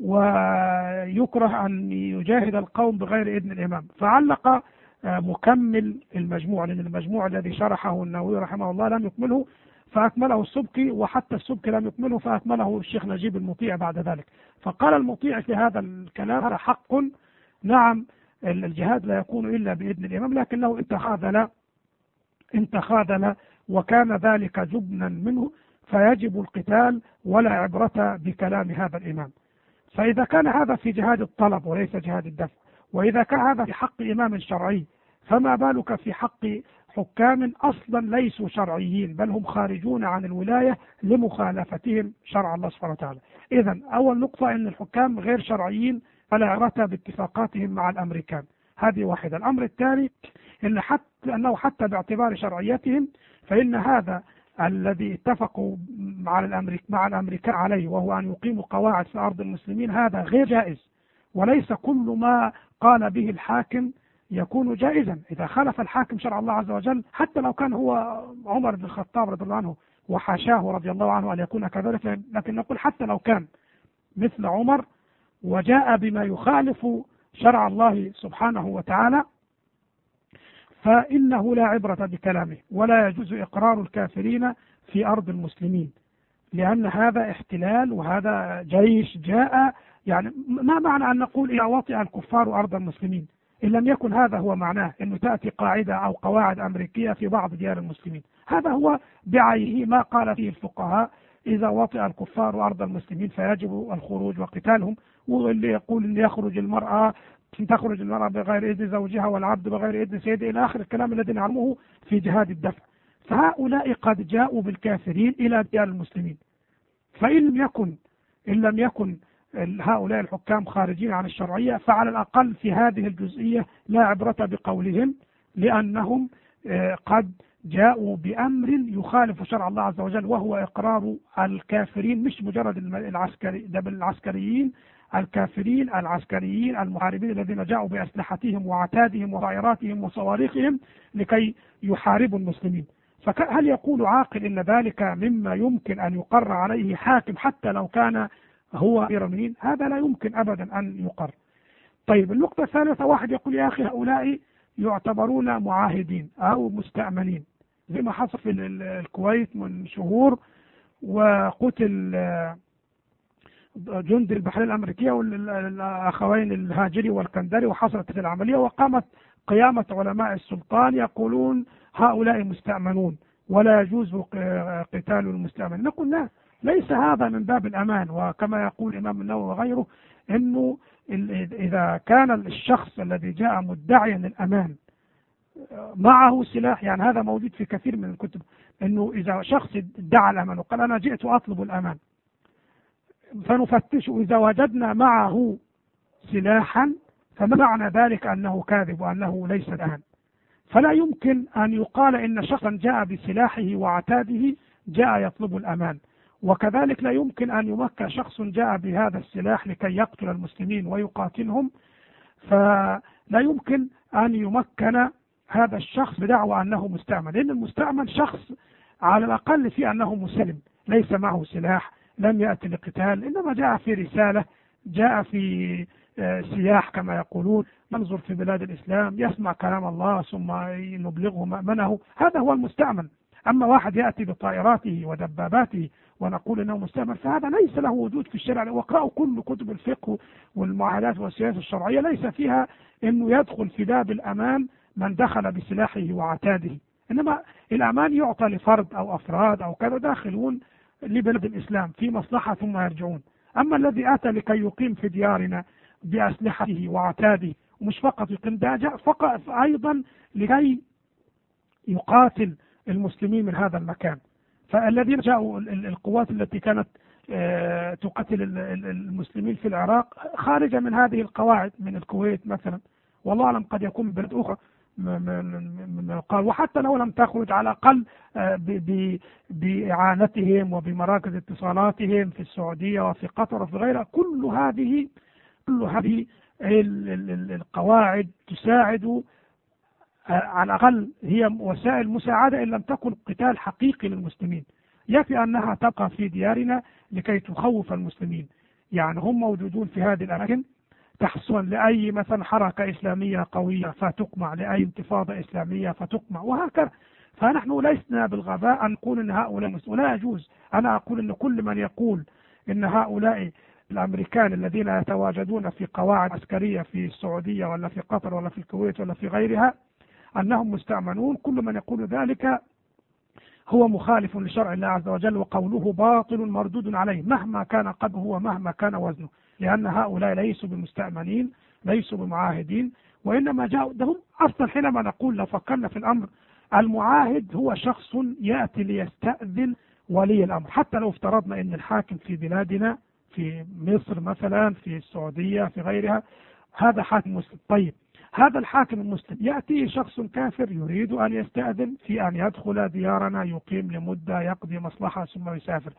ويكره أن يجاهد القوم بغير إذن الإمام. فعلق آه، مكمل المجموع لأن المجموع الذي شرحه النووي رحمه الله لم يكمله فأكمله السبكي وحتى السبكي لم يكمله فأكمله الشيخ نجيب المطيع بعد ذلك. فقال المطيع في هذا الكلام هذا حق نعم الجهاد لا يكون إلا بإذن الإمام لكنه إن تخاذل إن تخاذل وكان ذلك جبنا منه فيجب القتال ولا عبرة بكلام هذا الإمام. فإذا كان هذا في جهاد الطلب وليس جهاد الدفع وإذا كان هذا في حق إمام شرعي فما بالك في حق حكام أصلا ليسوا شرعيين بل هم خارجون عن الولاية لمخالفتهم شرع الله سبحانه وتعالى. إذا أول نقطة أن الحكام غير شرعيين فلا عبرة باتفاقاتهم مع الأمريكان. هذه واحدة. الأمر الثاني إن حتى أنه حتى باعتبار شرعيتهم فإن هذا الذي اتفقوا مع الأمريك مع الأمريكان عليه وهو أن يقيموا قواعد في أرض المسلمين هذا غير جائز. وليس كل ما قال به الحاكم يكون جائزا. إذا خالف الحاكم شرع الله عز وجل حتى لو كان هو عمر بن الخطاب رضي الله عنه وحاشاه رضي الله عنه أن يكون كذلك لكن نقول حتى لو كان مثل عمر وجاء بما يخالف شرع الله سبحانه وتعالى فإنه لا عبرة بكلامه ولا يجوز إقرار الكافرين في أرض المسلمين. لأن هذا احتلال وهذا جيش جاء يعني ما معنى أن نقول إذا وطئ الكفار أرض المسلمين؟ إن لم يكن هذا هو معناه أنه تأتي قاعدة أو قواعد أمريكية في بعض ديار المسلمين. هذا هو بعينه ما قال فيه الفقهاء إذا وطئ الكفار أرض المسلمين فيجب الخروج وقتالهم واللي يقول أن يخرج المرأة تخرج المرأة بغير إذن زوجها والعبد بغير إذن سيده إلى آخر الكلام الذي نعلمه في جهاد الدفع. فهؤلاء قد جاءوا بالكافرين إلى ديار المسلمين. فإن لم يكن إن لم يكن هؤلاء الحكام خارجين عن الشرعية فعلى الأقل في هذه الجزئية لا عبرة بقولهم لأنهم آه، قد جاءوا بأمر يخالف شرع الله عز وجل وهو إقرار الكافرين مش مجرد العسكري ده بالعسكريين الكافرين العسكريين المحاربين الذين جاءوا بأسلحتهم وعتادهم وطائراتهم وصواريخهم لكي يحاربوا المسلمين. فهل يقول عاقل إن ذلك مما يمكن أن يقر عليه حاكم حتى لو كان هو المؤمنين؟ هذا لا يمكن أبدا أن يقر. طيب النقطة الثالثة واحد يقول يا أخي هؤلاء يعتبرون معاهدين أو مستأمنين زي ما حصل في الكويت من شهور وقتل جند البحرية الأمريكية والأخوين الهاجري والكندري وحصلت العملية وقامت قيامة علماء السلطان يقولون هؤلاء مستأمنون ولا يجوز قتال المستأمن نقول لا ليس هذا من باب الأمان. وكما يقول الإمام النووي وغيره أنه إذا كان الشخص الذي جاء مدعيا للأمان معه سلاح يعني هذا موجود في كثير من الكتب أنه إذا شخص ادعى الأمان وقال أنا جئت أطلب الأمان. فنفتش إذا وجدنا معه سلاحا فما معنى ذلك أنه كاذب وأنه ليس الآن فلا يمكن أن يقال إن شخصا جاء بسلاحه وعتاده جاء يطلب الأمان. وكذلك لا يمكن أن يمكن شخص جاء بهذا السلاح لكي يقتل المسلمين ويقاتلهم. فلا يمكن أن يمكن هذا الشخص بدعوى أنه مستعمل. لأن المستعمل شخص على الأقل في أنه مسلم ليس معه سلاح. لم يأتي لقتال إنما جاء في رسالة جاء في آه، سياح كما يقولون ينظر في بلاد الإسلام يسمع كلام الله ثم نبلغه مأمنه هذا هو المستعمل أما واحد يأتي بطائراته ودباباته ونقول إنه مستعمل فهذا ليس له وجود في الشرع واقرأوا كل كتب الفقه والمعاهدات والسياسة الشرعية ليس فيها إنه يدخل في باب الامان من دخل بسلاحه وعتاده. إنما الأمان يعطى لفرد أو أفراد أو كذا داخلون لبلد الإسلام في مصلحة ثم يرجعون. أما الذي أتى لكي يقيم في ديارنا بأسلحته وعتاده ومش فقط يقيم جاء فقط أيضا لكي يقاتل المسلمين من هذا المكان. فالذين جاءوا القوات التي كانت آه، تقاتل المسلمين في العراق خارجة من هذه القواعد من الكويت مثلا. والله أعلم قد يكون بلد أخرى. من قال وحتى لو لم تخرج على الأقل آه، بإعانتهم وبمراكز اتصالاتهم في السعودية وفي قطر وفي غيرها كل هذه كل هذه القواعد تساعد على الأقل هي وسائل مساعدة إن لم تكن قتال حقيقي للمسلمين. يكفي أنها تبقى في ديارنا لكي تخوف المسلمين. يعني هم موجودون في هذه الأماكن. تحصل لأي مثلا حركة إسلامية قوية فتقمع لأي انتفاضة إسلامية فتقمع. وهكذا. فنحن لسنا بالغباء أن نقول أن هؤلاء مسلمون. لا يجوز. أنا أقول أن كل من يقول أن هؤلاء الأمريكان الذين يتواجدون في قواعد عسكرية في السعودية ولا في قطر ولا في الكويت ولا في غيرها أنهم مستعملون كل من يقول ذلك هو مخالف لشرع الله عز وجل وقوله باطل مردود عليه مهما كان قدره ومهما كان وزنه. لأن هؤلاء ليسوا بمستأمنين ليسوا بمعاهدين وإنما جاءوا هم أصلا حينما نقول لو فكرنا في الأمر المعاهد هو شخص يأتي ليستأذن ولي الأمر. حتى لو افترضنا أن الحاكم في بلادنا في مصر مثلا في السعودية في غيرها هذا حاكم مسلم. طيب هذا الحاكم المسلم يأتي شخص كافر يريد أن يستأذن في أن يدخل ديارنا يقيم لمدة يقضي مصلحة ثم يسافر.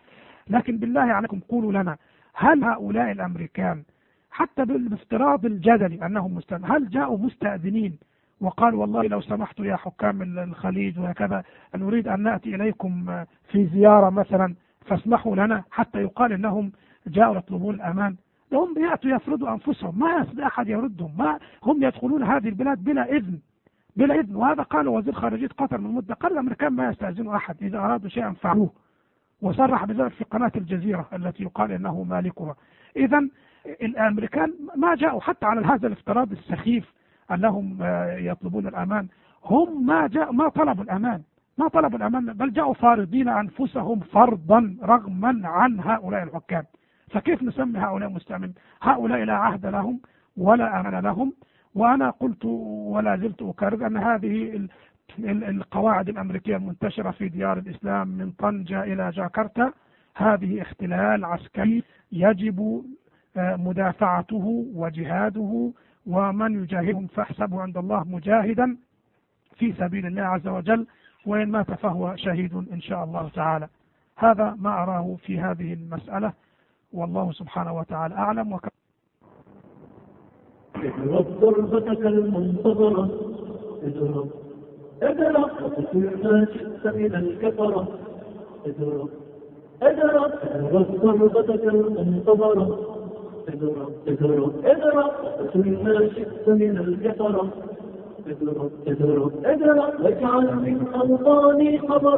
لكن بالله عليكم قولوا لنا هل هؤلاء الأمريكان حتى بالافتراض الجدلي أنهم مستأذن هل جاءوا مستأذنين وقال والله لو سمحت يا حكام الخليج وهكذا نريد أن نأتي إليكم في زيارة مثلا فاسمحوا لنا حتى يقال أنهم جاءوا يطلبون الأمان. هم يأتوا يفرضوا أنفسهم. ما أحد يردهم. ما هم يدخلون هذه البلاد بلا إذن. بلا إذن. وهذا قال وزير خارجية قطر من مدة قال الأمريكان ما يستأذنوا أحد إذا أرادوا شيئا فعلوه. وصرح بذلك في قناة الجزيرة التي يقال أنه مالكها. إذا الأمريكان ما جاءوا حتى على هذا الافتراض السخيف أنهم يطلبون الأمان. هم ما جاء ما طلبوا الأمان. ما طلبوا الأمان بل جاءوا فارضين أنفسهم فرضا رغما عن هؤلاء الحكام. فكيف نسمي هؤلاء مستأمن هؤلاء لا عهد لهم ولا أمن لهم. وأنا قلت ولا زلت أكرر أن هذه القواعد الأمريكية المنتشرة في ديار الإسلام من طنجة إلى جاكرتا. هذه اختلال عسكري يجب مدافعته وجهاده ومن يجاهدهم فاحسبه عند الله مجاهدا في سبيل الله عز وجل وإن مات فهو شهيد إن شاء الله تعالى. هذا ما أراه في هذه المسألة. والله سبحانه وتعالى أعلم. وك... ضربتك المنتظرة اضرب اضرب وكل ما شئت من الكفرة اضرب اضرب اضرب ضربتك المنتظرة اضرب اضرب اضرب وكل ما شئت من الكفرة اضرب اضرب اضرب واجعل من اوطاني خبرا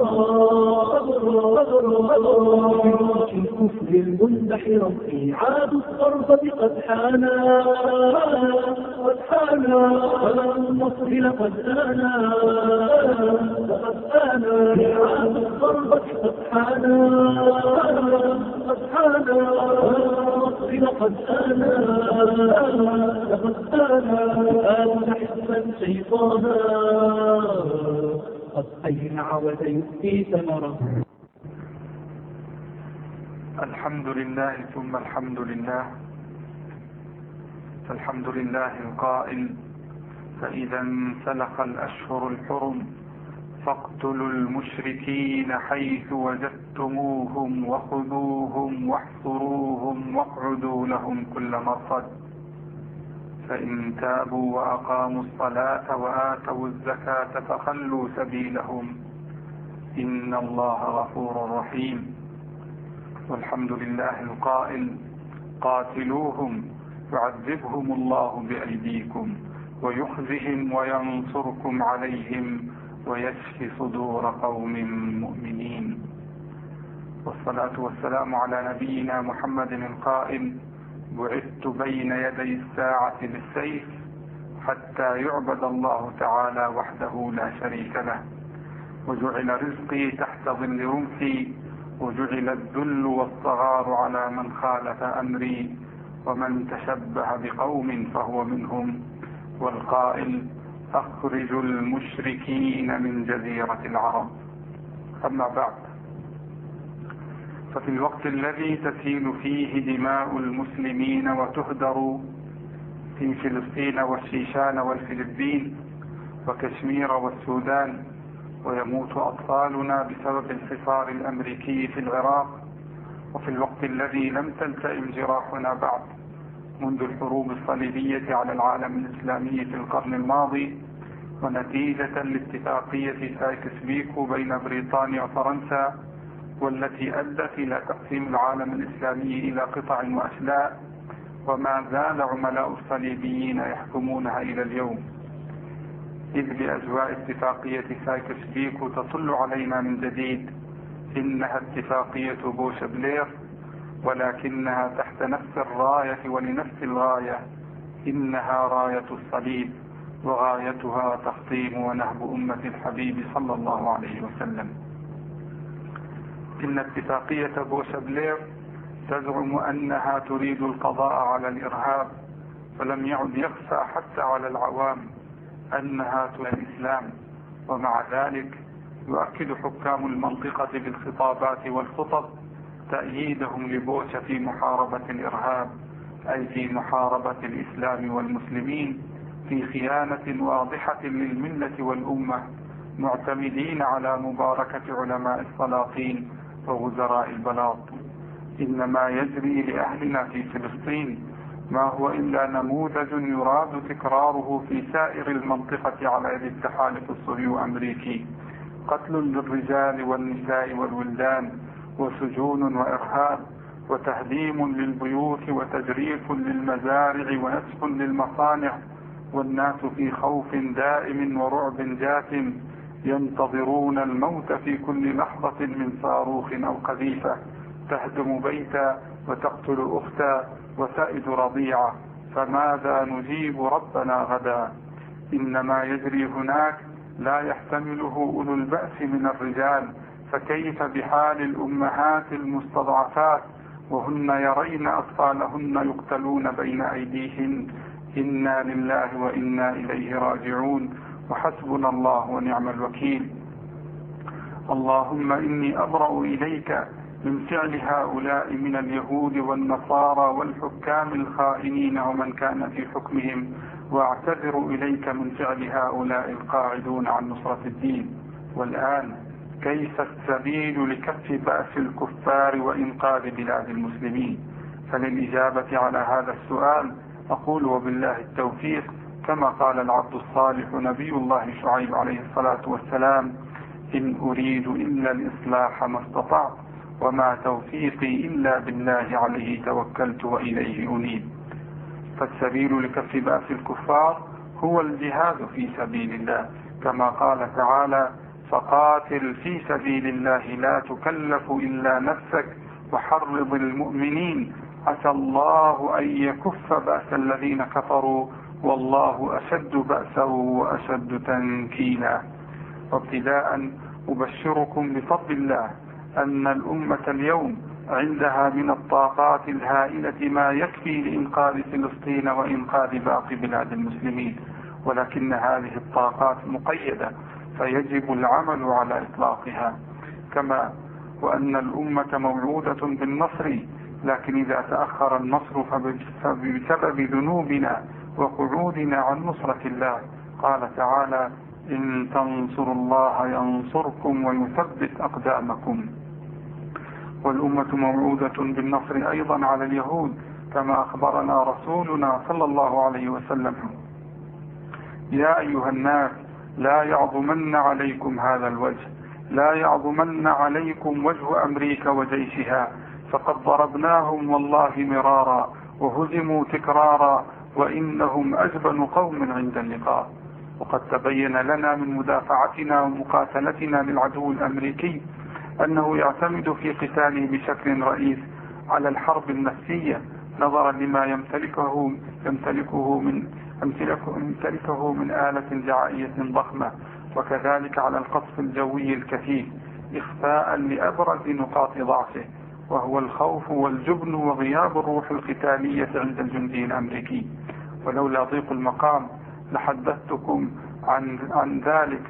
في الكفر المندحرة إيعاد الضربة قد حانا قد حانا والنصر لقد آنا لقد آنا إيعاد الضربة قد حانا قد حانا لقد آنا لقد آنا آن حزبا شيطانا قد أينع وسيؤتي ثمره الحمد لله ثم الحمد لله. فالحمد لله القائل فإذا انسلخ الأشهر الحرم فاقتلوا المشركين حيث وجدتموهم وخذوهم واحصروهم واقعدوا لهم كل مرصد. فإن تابوا وأقاموا الصلاة وآتوا الزكاة فخلوا سبيلهم. إن الله غفور رحيم. والحمد لله القائل قاتلوهم يعذبهم الله بأيديكم ويخزهم وينصركم عليهم ويشفي صدور قوم مؤمنين. والصلاة والسلام على نبينا محمد القائل بعثت بين يدي الساعة بالسيف حتى يعبد الله تعالى وحده لا شريك له. وجعل رزقي تحت ظل رمحي وجعل الذل والصغار على من خالف أمري. ومن تشبه بقوم فهو منهم. والقائل أخرج المشركين من جزيرة العرب. أما بعد ففي الوقت الذي تسيل فيه دماء المسلمين وتهدر في فلسطين والشيشان والفلبين وكشمير والسودان ويموت أطفالنا بسبب الحصار الأمريكي في العراق وفي الوقت الذي لم تلتئم جراحنا بعد. منذ الحروب الصليبية على العالم الإسلامي في القرن الماضي ونتيجة لاتفاقية سايكس بيكو بين بريطانيا وفرنسا والتي أدت إلى تقسيم العالم الإسلامي إلى قطع وأشلاء وما زال عملاء الصليبيين يحكمونها إلى اليوم. إذ بأجواء اتفاقية سايكس بيكو تطل علينا من جديد إنها اتفاقية بوش بلير ولكنها تحت نفس الراية ولنفس الغاية إنها راية الصليب وغايتها تحطيم ونهب أمة الحبيب صلى الله عليه وسلم. إن اتفاقية بوش بلير تزعم أنها تريد القضاء على الإرهاب فلم يعد يخفى حتى على العوام أنها تريد الإسلام ومع ذلك يؤكد حكام المنطقة بالخطابات والخطب تأييدهم لبوش في محاربة الإرهاب أي في محاربة الإسلام والمسلمين في خيانة واضحة للملة والأمة معتمدين على مباركة علماء السلاطين ووزراء البلاط. إنما يجري لأهلنا في فلسطين ما هو إلا نموذج يراد تكراره في سائر المنطقة على يد التحالف الصهيو أمريكي قتل للرجال والنساء والولدان وسجون وإرهاب وتهديم للبيوت وتجريف للمزارع ونسف للمصانع والناس في خوف دائم ورعب جاثم ينتظرون الموت في كل لحظة من صاروخ أو قذيفة. تهدم بيتا وتقتل أختا وتأد رضيعة. فماذا نجيب ربنا غدا؟ إن ما يجري هناك لا يحتمله أولو البأس من الرجال. فكيف بحال الأمهات المستضعفات؟ وهن يرين أطفالهن يقتلون بين أيديهن إنا لله وإنا إليه راجعون. وحسبنا الله ونعم الوكيل. اللهم إني أبرأ إليك من فعل هؤلاء من اليهود والنصارى والحكام الخائنين ومن كان في حكمهم وأعتذر إليك من فعل هؤلاء القاعدون عن نصرة الدين. والآن كيف السبيل لكف بأس الكفار وإنقاذ بلاد المسلمين؟ فللإجابة على هذا السؤال أقول وبالله التوفيق كما قال العبد الصالح نبي الله شعيب عليه الصلاة والسلام إن أريد إلا الإصلاح ما استطعت وما توفيقي إلا بالله عليه توكلت وإليه أنيب. فالسبيل لكف بأس الكفار هو الجهاد في سبيل الله كما قال تعالى فقاتل في سبيل الله لا تكلف إلا نفسك وحرض المؤمنين. عسى الله أن يكف بأس الذين كفروا والله أشد بأسا وأشد تنكيلا. وابتداء أبشركم بفضل الله أن الأمة اليوم عندها من الطاقات الهائلة ما يكفي لإنقاذ فلسطين وإنقاذ باقي بلاد المسلمين ولكن هذه الطاقات مقيدة. فيجب العمل على إطلاقها. كما وأن الأمة موعودة بالنصر لكن إذا تأخر النصر فبسبب ذنوبنا وقعودنا عن نصرة الله قال تعالى إن تنصروا الله ينصركم ويثبت أقدامكم. والأمة موعودة بالنصر أيضا على اليهود كما أخبرنا رسولنا صلى الله عليه وسلم. يا أيها الناس لا يعظمن عليكم هذا الوجه لا يعظمن عليكم وجه أمريكا وجيشها فقد ضربناهم والله مرارا وهزموا تكرارا وإنهم أجبن قوم عند اللقاء. وقد تبين لنا من مدافعتنا ومقاتلتنا للعدو الأمريكي أنه يعتمد في قتاله بشكل رئيس على الحرب النفسية نظرا لما يمتلكه يمتلكه من يمتلكه من آلة دعائية ضخمة وكذلك على القصف الجوي الكثيف إخفاء لأبرز نقاط ضعفه وهو الخوف والجبن وغياب الروح القتالية عند الجندي الأمريكي. ولولا ضيق المقام لحدثتكم عن عن ذلك.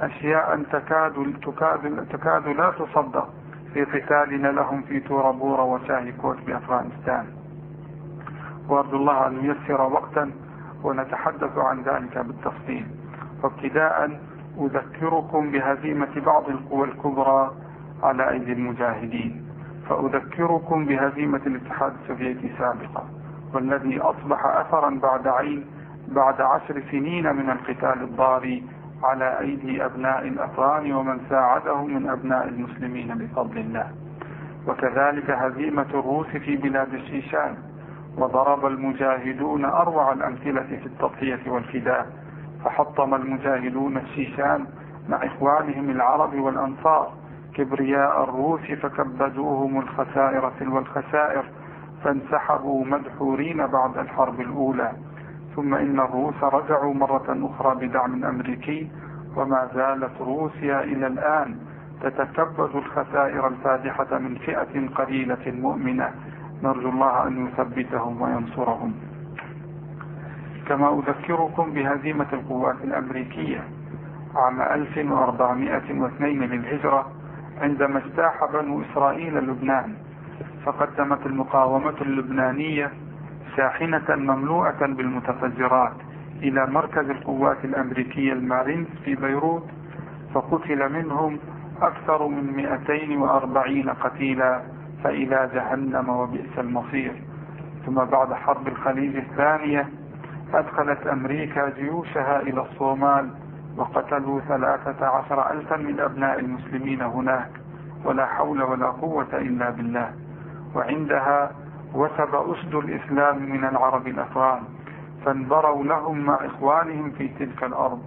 أشياء تكاد تكاد تكاد لا تصدق في قتالنا لهم في تورا بورا وشاهي كوت بأفغانستان. وأرجو الله أن ييسر وقتا ونتحدث عن ذلك بالتفصيل. وابتداء أذكركم بهزيمة بعض القوى الكبرى على أيدي المجاهدين. فأذكركم بهزيمة الاتحاد السوفيتي سابقا والذي أصبح أثرا بعد عين بعد عشر سنين من القتال الضاري على أيدي أبناء الأفغان ومن ساعدهم من أبناء المسلمين بفضل الله. وكذلك هزيمة الروس في بلاد الشيشان. وضرب المجاهدون أروع الأمثلة في التضحية والفداء فحطم المجاهدون الشيشان مع إخوانهم العرب والأنصار كبرياء الروس فكبدوهم الخسائر تلو الخسائر فانسحبوا مدحورين بعد الحرب الأولى. ثم إن الروس رجعوا مرة أخرى بدعم أمريكي وما زالت روسيا إلى الآن تتكبد الخسائر الفادحة من فئة قليلة مؤمنة. نرجو الله أن يثبتهم وينصرهم. كما أذكركم بهزيمة القوات الأمريكية عام 1402 للهجرة عندما اجتاح بنو إسرائيل لبنان فقدمت المقاومة اللبنانية شاحنة مملوءة بالمتفجرات إلى مركز القوات الأمريكية المارينز في بيروت فقتل منهم أكثر من 240 قتيلا. فإلى جهنم وبئس المصير. ثم بعد حرب الخليج الثانية أدخلت أمريكا جيوشها إلى الصومال وقتلوا ثلاثة عشر ألفا من أبناء المسلمين هناك ولا حول ولا قوة إلا بالله. وعندها وثب أسد الإسلام من العرب الأفغان. فانبروا لهم مع إخوانهم في تلك الأرض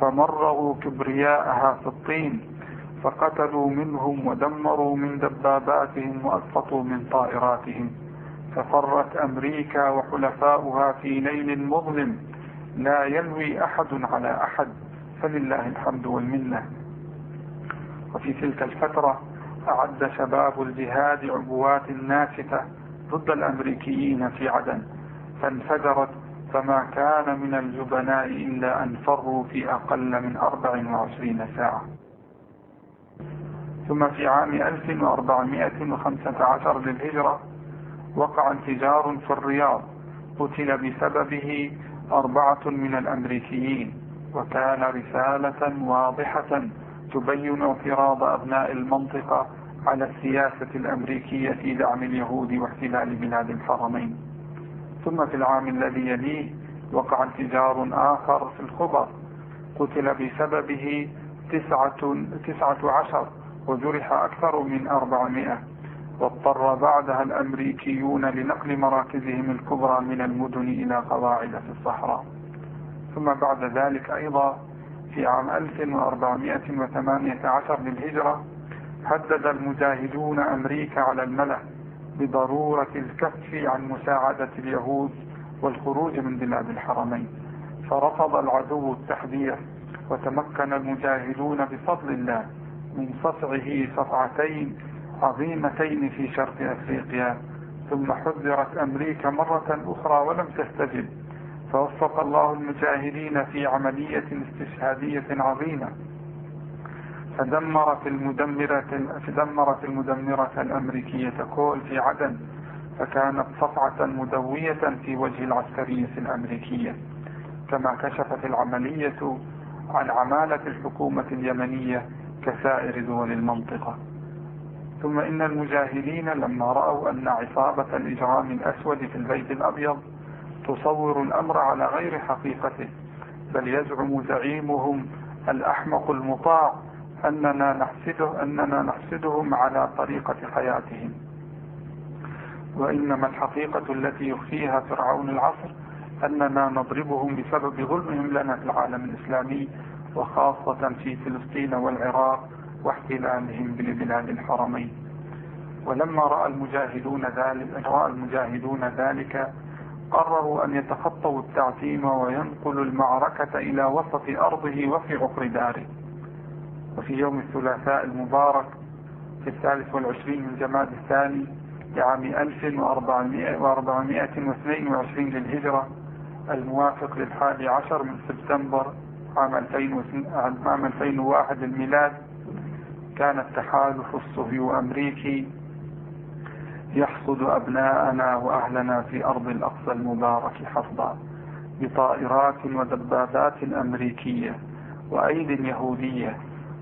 فمرغوا كبرياءها في الطين. فقتلوا منهم ودمروا من دباباتهم وأسقطوا من طائراتهم. ففرت أمريكا وحلفاؤها في ليل مظلم. لا يلوي أحد على أحد. فلله الحمد والمنة. وفي تلك الفترة أعد شباب الجهاد عبوات ناسفة ضد الأمريكيين في عدن. فانفجرت فما كان من الجبناء إلا أن فروا في أقل من 24 ساعة. ثم في عام 1415 للهجرة وقع انفجار في الرياض. قتل بسببه أربعة من الأمريكيين. وكان رسالة واضحة تبين اعتراض أبناء المنطقة على السياسة الأمريكية في دعم اليهود واحتلال بلاد الحرمين ثم في العام الذي يليه وقع انفجار آخر في الخبر. قتل بسببه تسعة, تسعة عشر وجرح أكثر من أربعمائة واضطر بعدها الأمريكيون لنقل مراكزهم الكبرى من المدن إلى قواعد في الصحراء. ثم بعد ذلك أيضا في عام 1418 للهجرة هدد المجاهدون أمريكا على الملأ بضرورة الكف عن مساعدة اليهود والخروج من بلاد الحرمين. فرفض العدو التحذير وتمكن المجاهدون بفضل الله من صفعه صفعتين عظيمتين في شرق أفريقيا ثم حذرت أمريكا مرة أخرى ولم تستجب. فوفق الله المجاهدين في عملية استشهادية عظيمة. فدمرت المدمرة فدمرت المدمرة الأمريكية كول في عدن فكانت صفعة مدوية في وجه العسكرية الأمريكية. كما كشفت العملية عن عمالة الحكومة اليمنية كسائر دول المنطقة. ثم إن المجاهدين لما رأوا أن عصابة الإجرام الأسود في البيت الأبيض تصور الأمر على غير حقيقته بل يزعم زعيمهم الأحمق المطاع أننا نحسده أننا نحسدهم على طريقة حياتهم. وإنما الحقيقة التي يخفيها فرعون العصر أننا نضربهم بسبب ظلمهم لنا في العالم الإسلامي وخاصة في فلسطين والعراق واحتلالهم بلبلاد الحرمين. ولما رأى المجاهدون ذلك رأى المجاهدون ذلك قرروا أن يتخطوا التعتيم وينقلوا المعركة إلى وسط أرضه وفي عقر داره. وفي يوم الثلاثاء المبارك في الثالث والعشرين من جماد الثاني لعام 1422 للهجرة الموافق للحادي عشر من سبتمبر عام 2001 للميلاد كان التحالف الصهيو أمريكي يحصد أبناءنا وأهلنا في أرض الأقصى المبارك حصدا بطائرات ودبابات أمريكية وأيد يهودية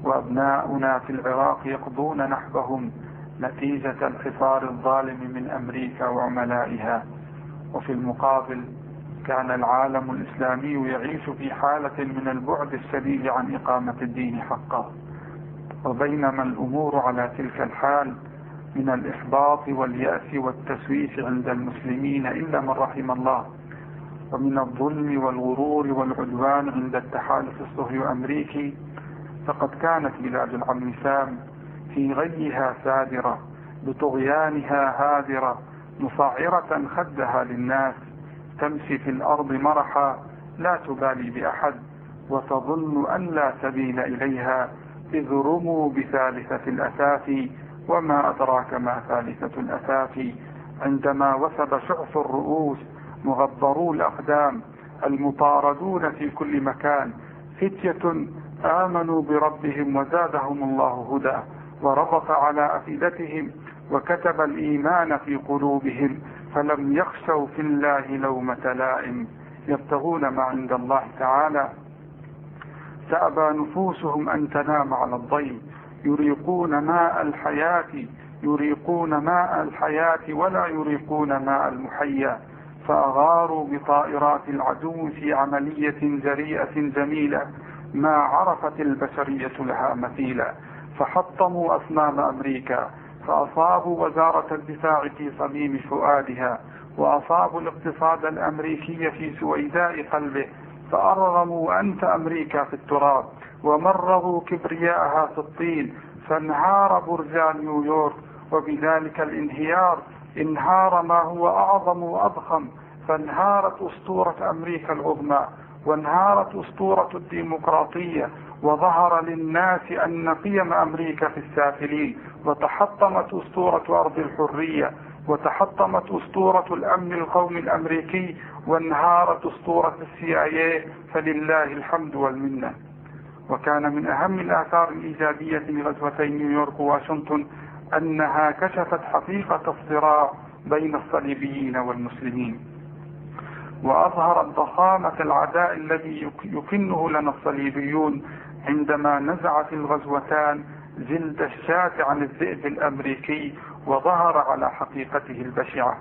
وأبناؤنا في العراق يقضون نحبهم نتيجة الحصار الظالم من أمريكا وعملائها. وفي المقابل كان العالم الإسلامي يعيش في حالة من البعد الشديد عن إقامة الدين حقا وبينما الأمور على تلك الحال من الإحباط واليأس والتسويف عند المسلمين إلا من رحم الله ومن الظلم والغرور والعدوان عند التحالف الصهيو أمريكي فقد كانت بلاد العم سام في غيها سادرة بطغيانها هادرة مصعرة خدها للناس تمشي في الأرض مرحا لا تبالي بأحد وتظن أن لا سبيل إليها إذ رموا بثالثة الأثاث وما أدراك ما ثالثة الأثاث. عندما وثب شعث الرؤوس مغبرو الأقدام المطاردون في كل مكان فتية آمنوا بربهم وزادهم الله هدى وربط على أفئدتهم وكتب الإيمان في قلوبهم. فلم يخشوا في الله لومة لائم يبتغون ما عند الله تعالى. تأبى نفوسهم أن تنام على الضيم يريقون ماء الحياة يريقون ماء الحياة ولا يريقون ماء المحيا. فأغاروا بطائرات العدو في عملية جريئة جميلة ما عرفت البشرية لها مثيلا. فحطموا أصنام أمريكا فأصابوا وزارة الدفاع في صميم فؤادها وأصابوا الاقتصاد الأمريكي في سويداء قلبه فأرغموا أنت أمريكا في التراب ومرغوا كبرياءها في الطين فانهار برجان نيويورك وبذلك الانهيار انهار ما هو أعظم وأضخم فانهارت أسطورة أمريكا العظمى وانهارت أسطورة الديمقراطية وظهر للناس أن قيم أمريكا في السافلين وتحطمت أسطورة أرض الحرية وتحطمت أسطورة الأمن القومي الأمريكي وانهارت أسطورة السي آي فلله الحمد والمنة. وكان من أهم الآثار الإيجابية لغزوتي نيويورك وواشنطن أنها كشفت حقيقة الصراع بين الصليبيين والمسلمين. وأظهرت ضخامة العداء الذي يكنه لنا الصليبيون عندما نزعت الغزوتان جلد الشاة عن الذئب الأمريكي وظهر على حقيقته البشعة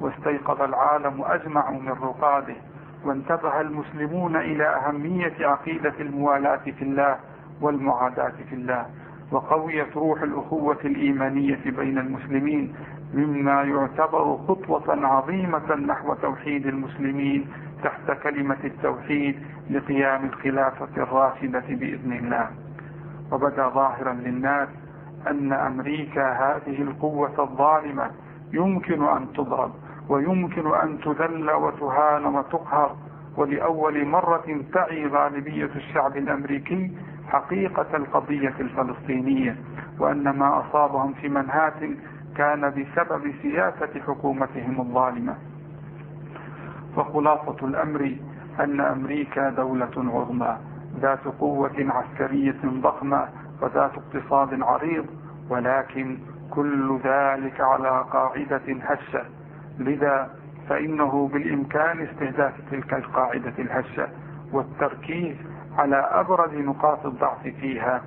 واستيقظ العالم أجمع من رقاده وانتبه المسلمون إلى أهمية عقيدة الموالاة في الله والمعاداة في الله وقويت روح الأخوة الإيمانية بين المسلمين مما يعتبر خطوة عظيمة نحو توحيد المسلمين تحت كلمة التوحيد لقيام الخلافة الراشدة بإذن الله. وبدأ ظاهرا للناس أن أمريكا هذه القوة الظالمة يمكن أن تضرب ويمكن أن تذل وتهان وتقهر. ولأول مرة تعي غالبية الشعب الأمريكي حقيقة القضية الفلسطينية وأن ما أصابهم في منهاتن كان بسبب سياسة حكومتهم الظالمة. وخلاصة الأمر أن أمريكا دولة عظمى ذات قوة عسكرية ضخمة وذات اقتصاد عريض ولكن كل ذلك على قاعدة هشة. لذا فإنه بالإمكان استهداف تلك القاعدة الهشة والتركيز على أبرز نقاط الضعف فيها.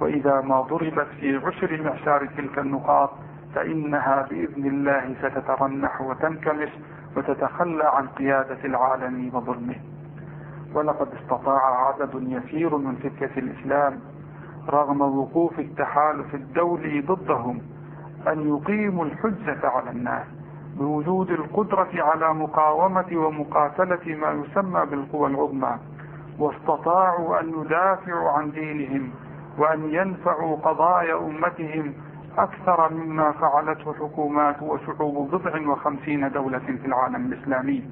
وإذا ما ضربت في عشر معشار تلك النقاط فإنها بإذن الله ستترنح وتنكمش وتتخلى عن قيادة العالم وظلمه. ولقد استطاع عدد يسير من فتية الإسلام رغم وقوف التحالف الدولي ضدهم أن يقيموا الحجة على الناس بوجود القدرة على مقاومة ومقاتلة ما يسمى بالقوى العظمى واستطاعوا أن يدافعوا عن دينهم وأن ينفعوا قضايا أمتهم أكثر مما فعلته حكومات وشعوب بضع وخمسين دولة في العالم الإسلامي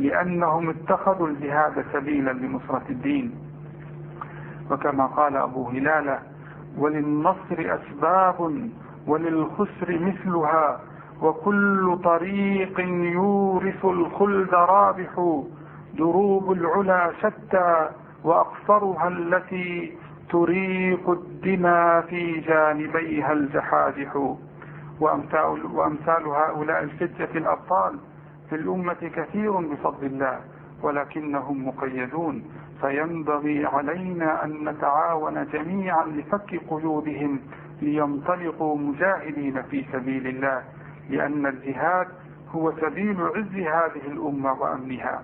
لأنهم اتخذوا الجهاد سبيلا لنصرة الدين. وكما قال أبو هلالة وللنصر أسباب وللخسر مثلها وكل طريق يورث الخلد رابح دروب العلا شتى وأقصرها التي تريق الدماء في جانبيها الجحاجح وأمثال, وأمثال هؤلاء الفتية الأبطال في الأمة كثير بفضل الله ولكنهم مقيدون. فينبغي علينا أن نتعاون جميعا لفك قيودهم لينطلقوا مجاهدين في سبيل الله لأن الجهاد هو سبيل عز هذه الأمة وأمنها.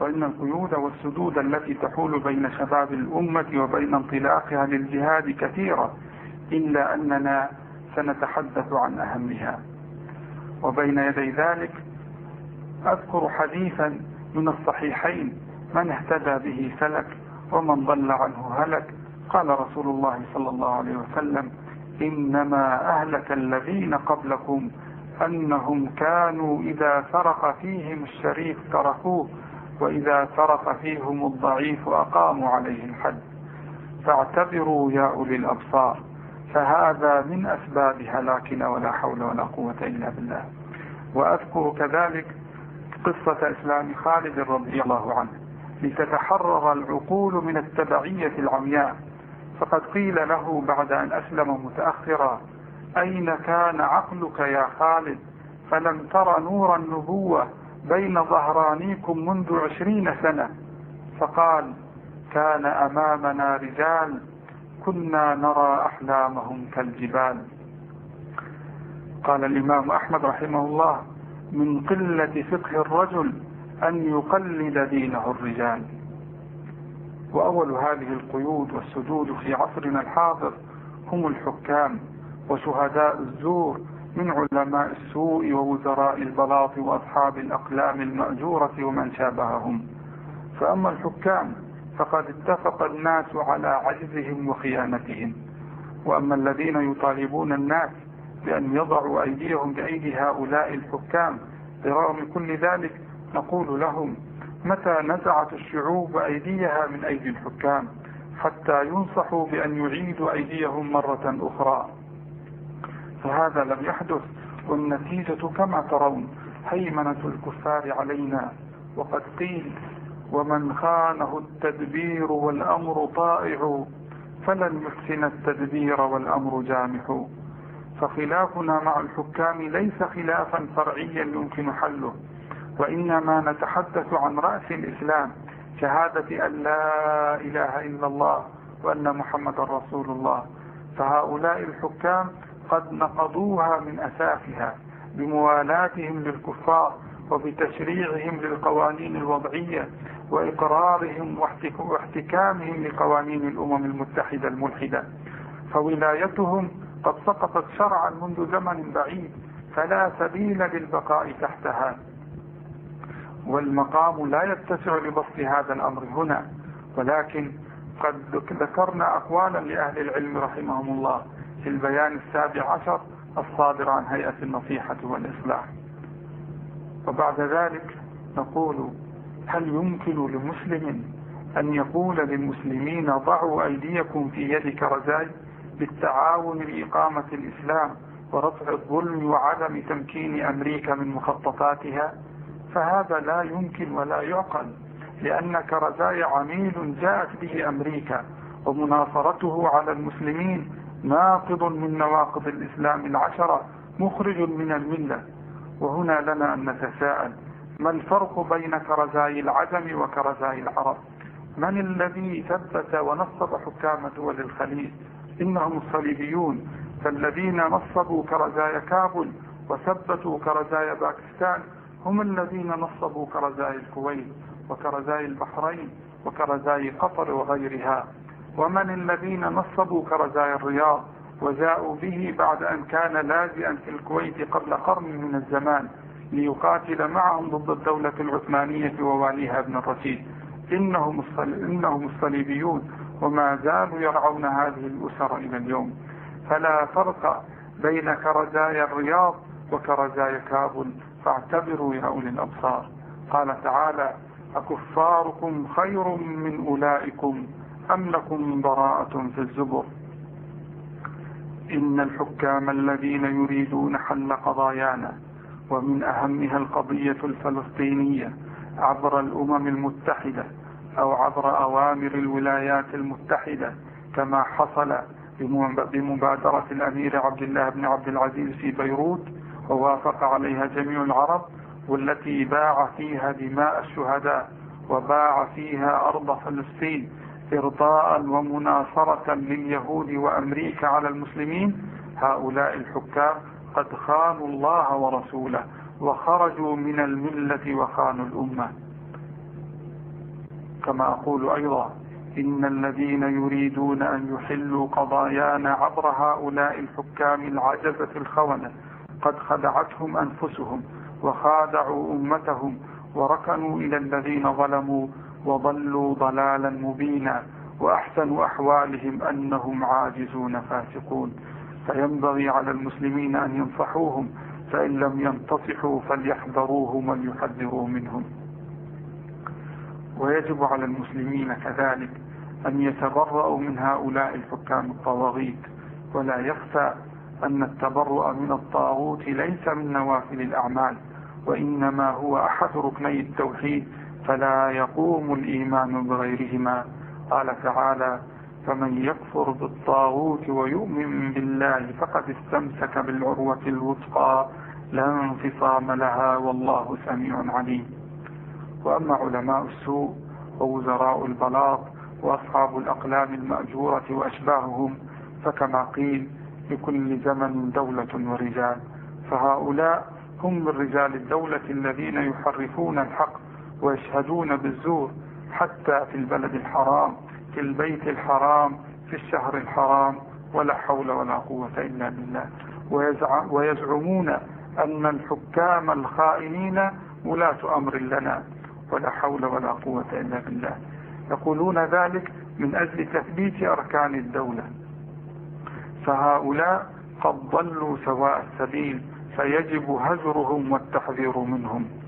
وإن القيود والسدود التي تحول بين شباب الأمة وبين انطلاقها للجهاد كثيرة إلا أننا سنتحدث عن أهمها. وبين يدي ذلك أذكر حديثا من الصحيحين من اهتدى به سلك ومن ضل عنه هلك. قال رسول الله صلى الله عليه وسلم إنما أهلك الذين قبلكم أنهم كانوا إذا سرق فيهم الشريف تركوه وإذا سرق فيهم الضعيف أقاموا عليه الحد. فاعتبروا يا أولي الأبصار فهذا من أسباب هلاكنا ولا حول ولا قوة إلا بالله. وأذكر كذلك قصة إسلام خالد رضي الله عنه. لتتحرر العقول من التبعية العمياء فقد قيل له بعد أن أسلم متأخرا أين كان عقلك يا خالد؟ فلم تر نور النبوة بين ظهرانيكم منذ عشرين سنة. فقال كان أمامنا رجال كنا نرى أحلامهم كالجبال. قال الإمام أحمد رحمه الله من قلة فقه الرجل أن يقلد دينه الرجال. وأول هذه القيود والسدود في عصرنا الحاضر هم الحكام وشهداء الزور من علماء السوء ووزراء البلاط وأصحاب الأقلام المأجورة ومن شابههم. فأما الحكام فقد اتفق الناس على عجزهم وخيانتهم. وأما الذين يطالبون الناس بأن يضعوا أيديهم بأيدي هؤلاء الحكام برغم كل ذلك نقول لهم متى نزعت الشعوب أيديها من أيدي الحكام حتى ينصحوا بأن يعيدوا أيديهم مرة أخرى. فهذا لم يحدث والنتيجة كما ترون هيمنة الكفار علينا. وقد قيل ومن خانه التدبير والأمر طائع فلن يحسن التدبير والأمر جامح. فخلافنا مع الحكام ليس خلافا فرعيا يمكن حله وإنما نتحدث عن رأس الإسلام شهادة أن لا إله إلا الله وأن محمد رسول الله. فهؤلاء الحكام قد نقضوها من أسافها بموالاتهم للكفار وبتشريعهم للقوانين الوضعية وإقرارهم واحتكامهم لقوانين الأمم المتحدة الملحدة. فولايتهم قد سقطت شرعا منذ زمن بعيد فلا سبيل للبقاء تحتها. والمقام لا يتسع لبسط هذا الأمر هنا ولكن قد ذكرنا أقوالا لأهل العلم رحمهم الله. في البيان السابع عشر الصادر عن هيئة النصيحة والإصلاح. وبعد ذلك نقول هل يمكن لمسلم أن يقول للمسلمين ضعوا أيديكم في يد كرزاي بالتعاون لإقامة الإسلام ورفع الظلم وعدم تمكين أمريكا من مخططاتها؟ فهذا لا يمكن ولا يعقل لأن كرزاي عميل جاءت به أمريكا ومناصرته على المسلمين ناقض من نواقض الإسلام العشرة مخرج من الملة. وهنا لنا أن نتساءل ما الفرق بين كرزاي العجم وكرزاي العرب؟ من الذي ثبت ونصب حكام دول الخليج؟ إنهم الصليبيون فالذين نصبوا كرزاي كابل وثبتوا كرزاي باكستان هم الذين نصبوا كرزاي الكويت وكرزاي البحرين وكرزاي قطر وغيرها. ومن الذين نصبوا كرزاي الرياض وجاءوا به بعد أن كان لاجئا في الكويت قبل قرن من الزمان ليقاتل معهم ضد الدولة العثمانية وواليها ابن الرشيد. إنهم, إنهم الصليبيون وما زالوا يرعون هذه الأسر إلى اليوم. فلا فرق بين كرزايا الرياض وكرزايا كابل. فاعتبروا يا أولي الأبصار. قال تعالى أكفاركم خير من أولئكم. أم لكم براءة في الزبر؟ إن الحكام الذين يريدون حل قضايانا ومن أهمها القضية الفلسطينية عبر الأمم المتحدة أو عبر أوامر الولايات المتحدة كما حصل بمبادرة الأمير عبد الله بن عبد العزيز في بيروت ووافق عليها جميع العرب والتي باع فيها دماء الشهداء وباع فيها أرض فلسطين إرضاء ومناصرة لليهود وأمريكا على المسلمين هؤلاء الحكام قد خانوا الله ورسوله وخرجوا من الملة وخانوا الأمة. كما أقول أيضا إن الذين يريدون أن يحلوا قضايانا عبر هؤلاء الحكام العجزة الخونة قد خدعتهم أنفسهم وخادعوا أمتهم وركنوا إلى الذين ظلموا وضلوا ضلالا مبينا وأحسن أحوالهم أنهم عاجزون فاسقون. فينبغي على المسلمين أن ينصحوهم فإن لم ينتصحوا فليحذروهم وليحذروا منهم. ويجب على المسلمين كذلك أن يتبرأوا من هؤلاء الحكام الطواغيت. ولا يخفى أن التبرؤ من الطاغوت ليس من نوافل الأعمال وإنما هو أحد ركني التوحيد فلا يقوم الإيمان بغيرهما. قال تعالى فمن يكفر بالطاغوت ويؤمن بالله فقد استمسك بالعروة الوثقى. لا انفصام لها والله سميع عليم. وأما علماء السوء ووزراء البلاط وأصحاب الأقلام المأجورة وأشباههم فكما قيل لكل زمن دولة ورجال. فهؤلاء هم من رجال الدولة الذين يحرفون الحق ويشهدون بالزور حتى في البلد الحرام في البيت الحرام في الشهر الحرام ولا حول ولا قوة إلا بالله. ويزعمون أن الحكام الخائنين ولاة أمر لنا ولا حول ولا قوة إلا بالله. يقولون ذلك من أجل تثبيت أركان الدولة. فهؤلاء قد ضلوا سواء السبيل فيجب هجرهم والتحذير منهم.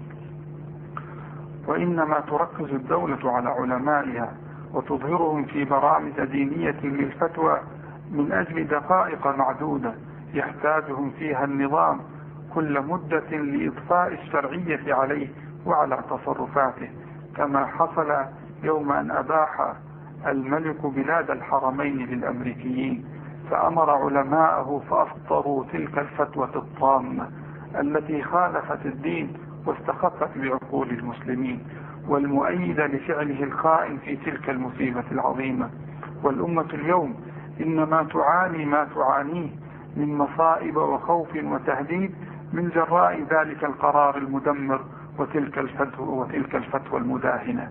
وإنما تركز الدولة على علمائها وتظهرهم في برامج دينية للفتوى من أجل دقائق معدودة يحتاجهم فيها النظام كل مدة لإضفاء الشرعية عليه وعلى تصرفاته كما حصل يوم أن أباح الملك بلاد الحرمين للأمريكيين فأمر علماءه فأفطروا تلك الفتوى الطامة التي خالفت الدين واستخفت بعقول المسلمين والمؤيدة لفعله الخائن في تلك المصيبة العظيمة. والأمة اليوم إنما تعاني ما تعانيه من مصائب وخوف وتهديد من جراء ذلك القرار المدمر وتلك الفتوى وتلك الفتوى المداهنة.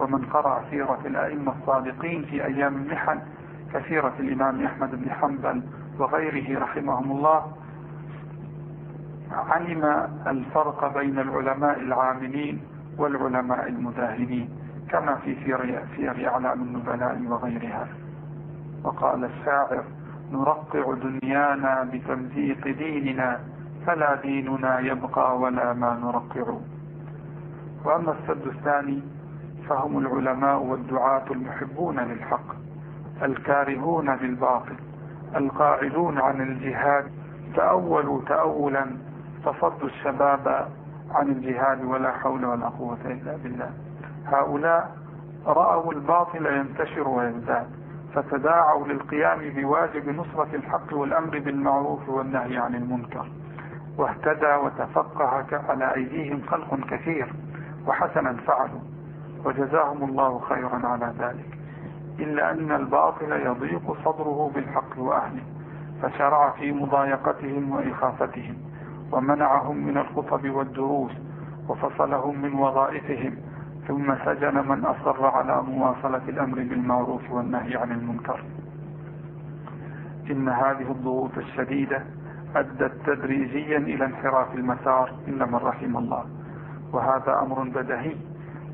ومن قرأ سيرة الأئمة الصادقين في أيام المحن كسيرة الإمام أحمد بن حنبل وغيره رحمهم الله علم الفرق بين العلماء العاملين والعلماء المداهنين كما في سير, سير أعلام النبلاء وغيرها. وقال الشاعر نرقع دنيانا بتمزيق ديننا فلا ديننا يبقى ولا ما نرقع. وأما السد الثاني فهم العلماء والدعاة المحبون للحق الكارهون للباطل القاعدون عن الجهاد تأولوا تأولا فصدوا الشباب عن الجهاد ولا حول ولا قوة إلا بالله. هؤلاء رأوا الباطل ينتشر ويزداد فتداعوا للقيام بواجب نصرة الحق والأمر بالمعروف والنهي عن المنكر. واهتدى وتفقه على أيديهم خلق كثير وحسنا فعلوا وجزاهم الله خيرا على ذلك. إلا أن الباطل يضيق صدره بالحق وأهله فشرع في مضايقتهم وإخافتهم. ومنعهم من الخطب والدروس وفصلهم من وظائفهم ثم سجن من أصر على مواصلة الأمر بالمعروف والنهي عن المنكر. إن هذه الضغوط الشديدة أدت تدريجيا إلى انحراف المسار إلا من رحم الله. وهذا أمر بدهي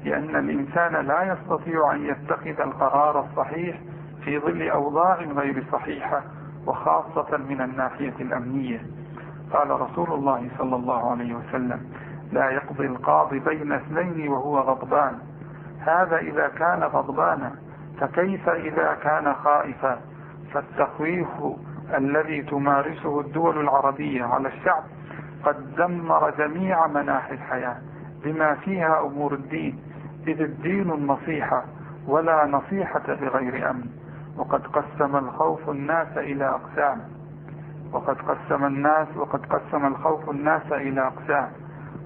لأن الإنسان لا يستطيع أن يتخذ القرار الصحيح في ظل أوضاع غير صحيحة وخاصة من الناحية الأمنية. قال رسول الله صلى الله عليه وسلم لا يقضي القاضي بين اثنين وهو غضبان. هذا إذا كان غضبانا فكيف إذا كان خائفا؟ فالتخويف الذي تمارسه الدول العربية على الشعب قد دمر جميع مناحي الحياة بما فيها أمور الدين إذ الدين النصيحة ولا نصيحة بغير أمن. وقد قسم الخوف الناس إلى أقسام. وقد قسم الناس وقد قسم الخوف الناس إلى أقسام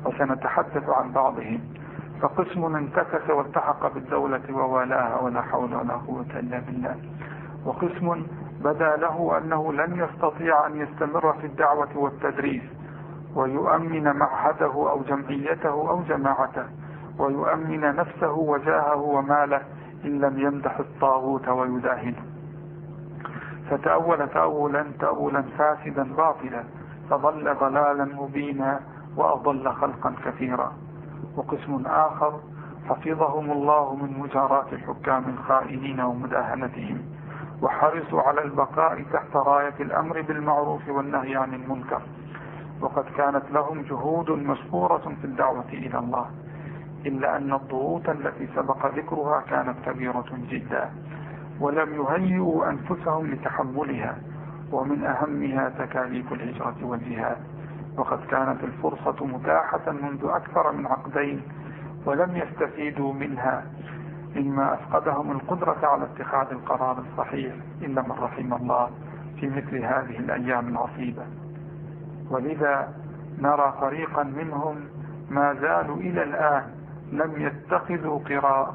وسنتحدث عن بعضهم. فقسم انتكس والتحق بالدولة ووالاها ولا حول ولا قوة إلا بالله. وقسم بدا له أنه لن يستطيع أن يستمر في الدعوة والتدريس ويؤمن معهده أو جمعيته أو جماعته ويؤمن نفسه وجاهه وماله إن لم يمدح الطاغوت ويداهنه. فتأول تأولا تأولا فاسدا باطلا فضل ضلالا مبينا وأضل خلقا كثيرا. وقسم آخر حفظهم الله من مجاراة الحكام الخائنين ومداهنتهم وحرصوا على البقاء تحت راية الأمر بالمعروف والنهي عن المنكر. وقد كانت لهم جهود مشكورة في الدعوة إلى الله إلا أن الضغوط التي سبق ذكرها كانت كبيرة جدا. ولم يهيئوا أنفسهم لتحملها ومن أهمها تكاليف الهجرة والجهاد. وقد كانت الفرصة متاحة منذ أكثر من عقدين ولم يستفيدوا منها مما أفقدهم القدرة على اتخاذ القرار الصحيح. إلا من رحم الله في مثل هذه الأيام العصيبة. ولذا نرى فريقا منهم ما زالوا إلى الآن لم يتخذوا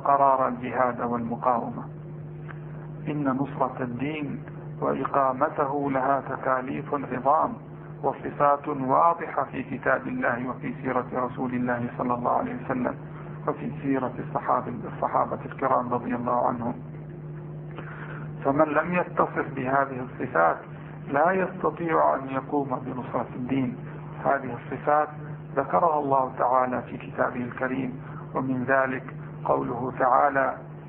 قرار الجهاد والمقاومة. إن نصرة الدين وإقامته لها تكاليف عظام وصفات واضحة في كتاب الله وفي سيرة رسول الله صلى الله عليه وسلم وفي سيرة الصحابة, الصحابة الكرام رضي الله عنهم. فمن لم يتصف بهذه الصفات لا يستطيع أن يقوم بنصرة الدين. هذه الصفات ذكرها الله تعالى في كتابه الكريم. ومن ذلك قوله تعالى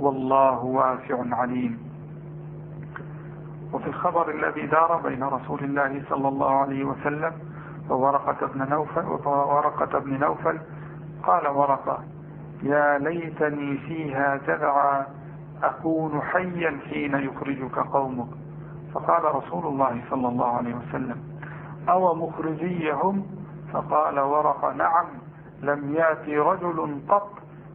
والله واسع عليم. وفي الخبر الذي دار بين رسول الله صلى الله عليه وسلم وورقة بن نوفل وورقة بن نوفل قال ورقة يا ليتني فيها جذعا أكون حيا حين يخرجك قومك. فقال رسول الله صلى الله عليه وسلم أو مخرجيهم؟ فقال ورق نعم لم يأتي رجل قط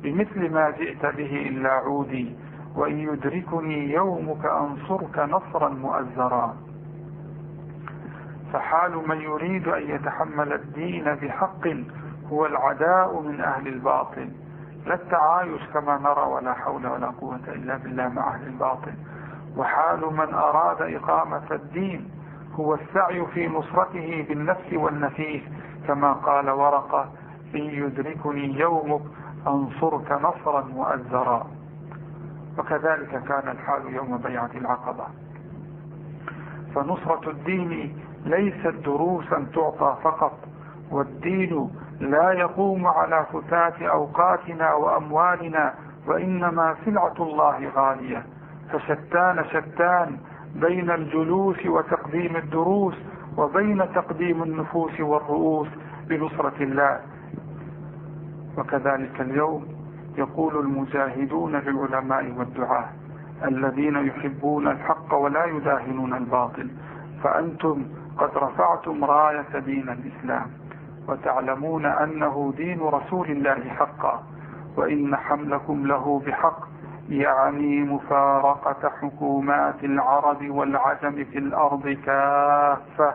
بمثل ما جئت به إلا عودي وإن يدركني يومك أنصرك نصرا مؤزرا. فحال من يريد أن يتحمل الدين بحق هو العداء من أهل الباطل. لا التعايش كما نرى ولا حول ولا قوة إلا بالله مع أهل الباطل. وحال من أراد إقامة الدين هو السعي في نصرته بالنفس والنفيس كما قال ورقة إن يدركني يومك أنصرك نصرا مؤزرا وكذلك كان الحال يوم بيعة العقبة. فنصرة الدين ليست دروسا تعطى فقط والدين لا يقوم على فتات أوقاتنا وأموالنا وإنما سلعة الله غالية. فشتان شتان بين الجلوس وتقديم الدروس وبين تقديم النفوس والرؤوس بنصرة الله. وكذلك اليوم يقول المجاهدون للعلماء والدعاة الذين يحبون الحق ولا يداهنون الباطل فأنتم قد رفعتم راية دين الإسلام وتعلمون أنه دين رسول الله حقا وإن حملكم له بحق يعني مفارقة حكومات العرب والعجم في الأرض كافة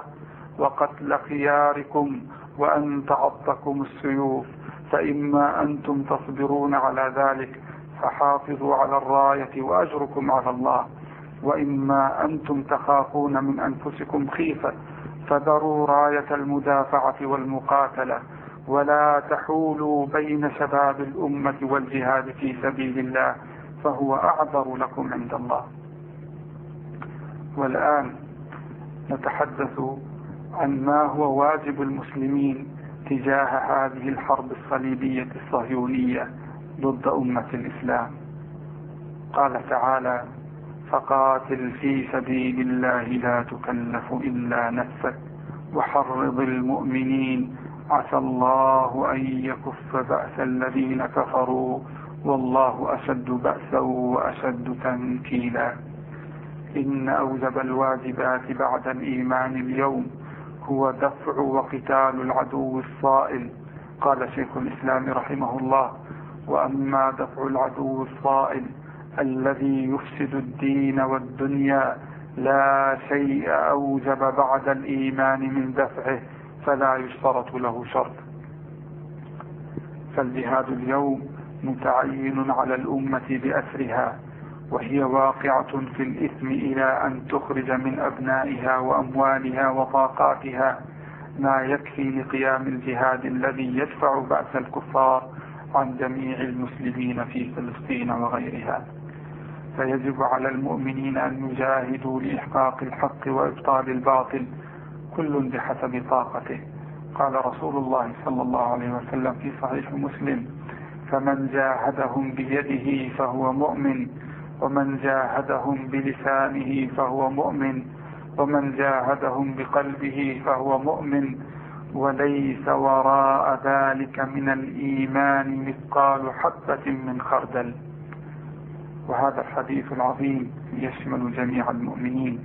وقتل خياركم وأن تعضكم السيوف فإما أنتم تصبرون على ذلك فحافظوا على الراية وأجركم على الله. وإما أنتم تخافون من أنفسكم خيفة فذروا راية المدافعة والمقاتلة. ولا تحولوا بين شباب الأمة والجهاد في سبيل الله فهو أعذر لكم عند الله. والآن نتحدث عن ما هو واجب المسلمين تجاه هذه الحرب الصليبية الصهيونية ضد أمة الإسلام. قال تعالى فقاتل في سبيل الله لا تكلف إلا نفسك وحرض المؤمنين عسى الله أن يكف بأس الذين كفروا والله أشد بأسا وأشد تنكيلا. إن أوجب الواجبات بعد الإيمان اليوم هو دفع وقتال العدو الصائل قال شيخ الإسلام رحمه الله. وأما دفع العدو الصائل الذي يفسد الدين والدنيا لا شيء أوجب بعد الإيمان من دفعه فلا يشترط له شرط. فالجهاد اليوم متعين على الأمة بأسرها. وهي واقعة في الإثم إلى أن تخرج من أبنائها وأموالها وطاقاتها ما يكفي لقيام الجهاد الذي يدفع بأس الكفار عن جميع المسلمين في فلسطين وغيرها. فيجب على المؤمنين أن يجاهدوا لإحقاق الحق وإبطال الباطل كل بحسب طاقته. قال رسول الله صلى الله عليه وسلم في صحيح مسلم فمن جاهدهم بيده فهو مؤمن ومن جاهدهم بلسانه فهو مؤمن ومن جاهدهم بقلبه فهو مؤمن. وليس وراء ذلك من الإيمان مثقال حبة من خردل. وهذا الحديث العظيم يشمل جميع المؤمنين.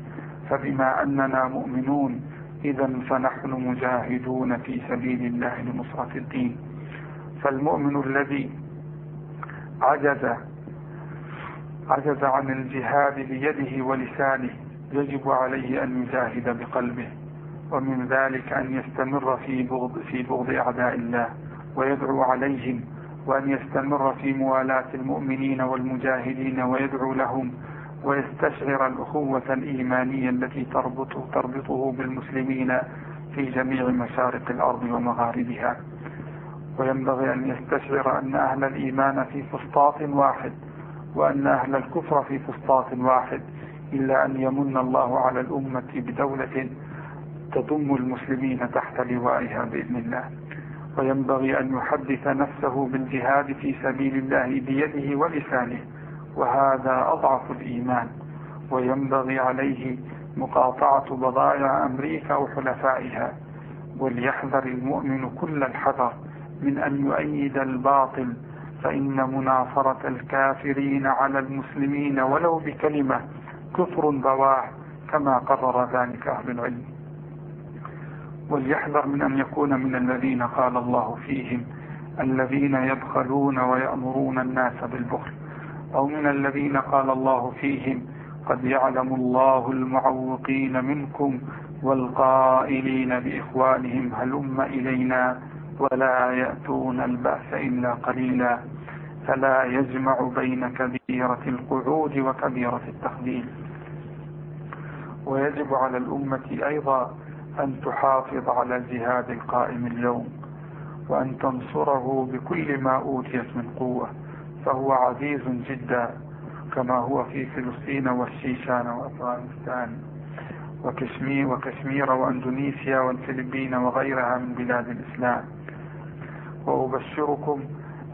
فبما أننا مؤمنون إذا فنحن مجاهدون في سبيل الله لنصرة الدين. فالمؤمن الذي عجز عجز عن الجهاد بيده ولسانه يجب عليه أن يجاهد بقلبه ومن ذلك أن يستمر في بغض, في بغض أعداء الله ويدعو عليهم وأن يستمر في موالاة المؤمنين والمجاهدين ويدعو لهم ويستشعر الأخوة الإيمانية التي تربطه, تربطه بالمسلمين في جميع مشارق الأرض ومغاربها. وينبغي أن يستشعر أن أهل الإيمان في فسطاط واحد وأن أهل الكفر في فسطاط واحد إلا أن يمن الله على الأمة بدولة تضم المسلمين تحت لوائها بإذن الله. وينبغي أن يحدث نفسه بالجهاد في سبيل الله بيده ولسانه وهذا أضعف الإيمان. وينبغي عليه مقاطعة بضائع أمريكا وحلفائها وليحذر المؤمن كل الحذر من أن يؤيد الباطل فإن مناصرة الكافرين على المسلمين ولو بكلمة كفر بواح كما قرر ذلك أهل العلم. وليحذر من أن يكون من الذين قال الله فيهم الذين يبخلون ويأمرون الناس بالبخل. أو من الذين قال الله فيهم قد يعلم الله المعوقين منكم والقائلين بإخوانهم هلم إلينا؟ ولا يأتون البأس إلا قليلا فلا يجمع بين كبيرة القعود وكبيرة التخذيل ويجب على الأمة أيضا أن تحافظ على الجهاد القائم اليوم وأن تنصره بكل ما أوتيت من قوة فهو عزيز جدا كما هو في فلسطين والشيشان وأفغانستان. وكشمير وكشمير وأندونيسيا والفلبين وغيرها من بلاد الإسلام. وأبشركم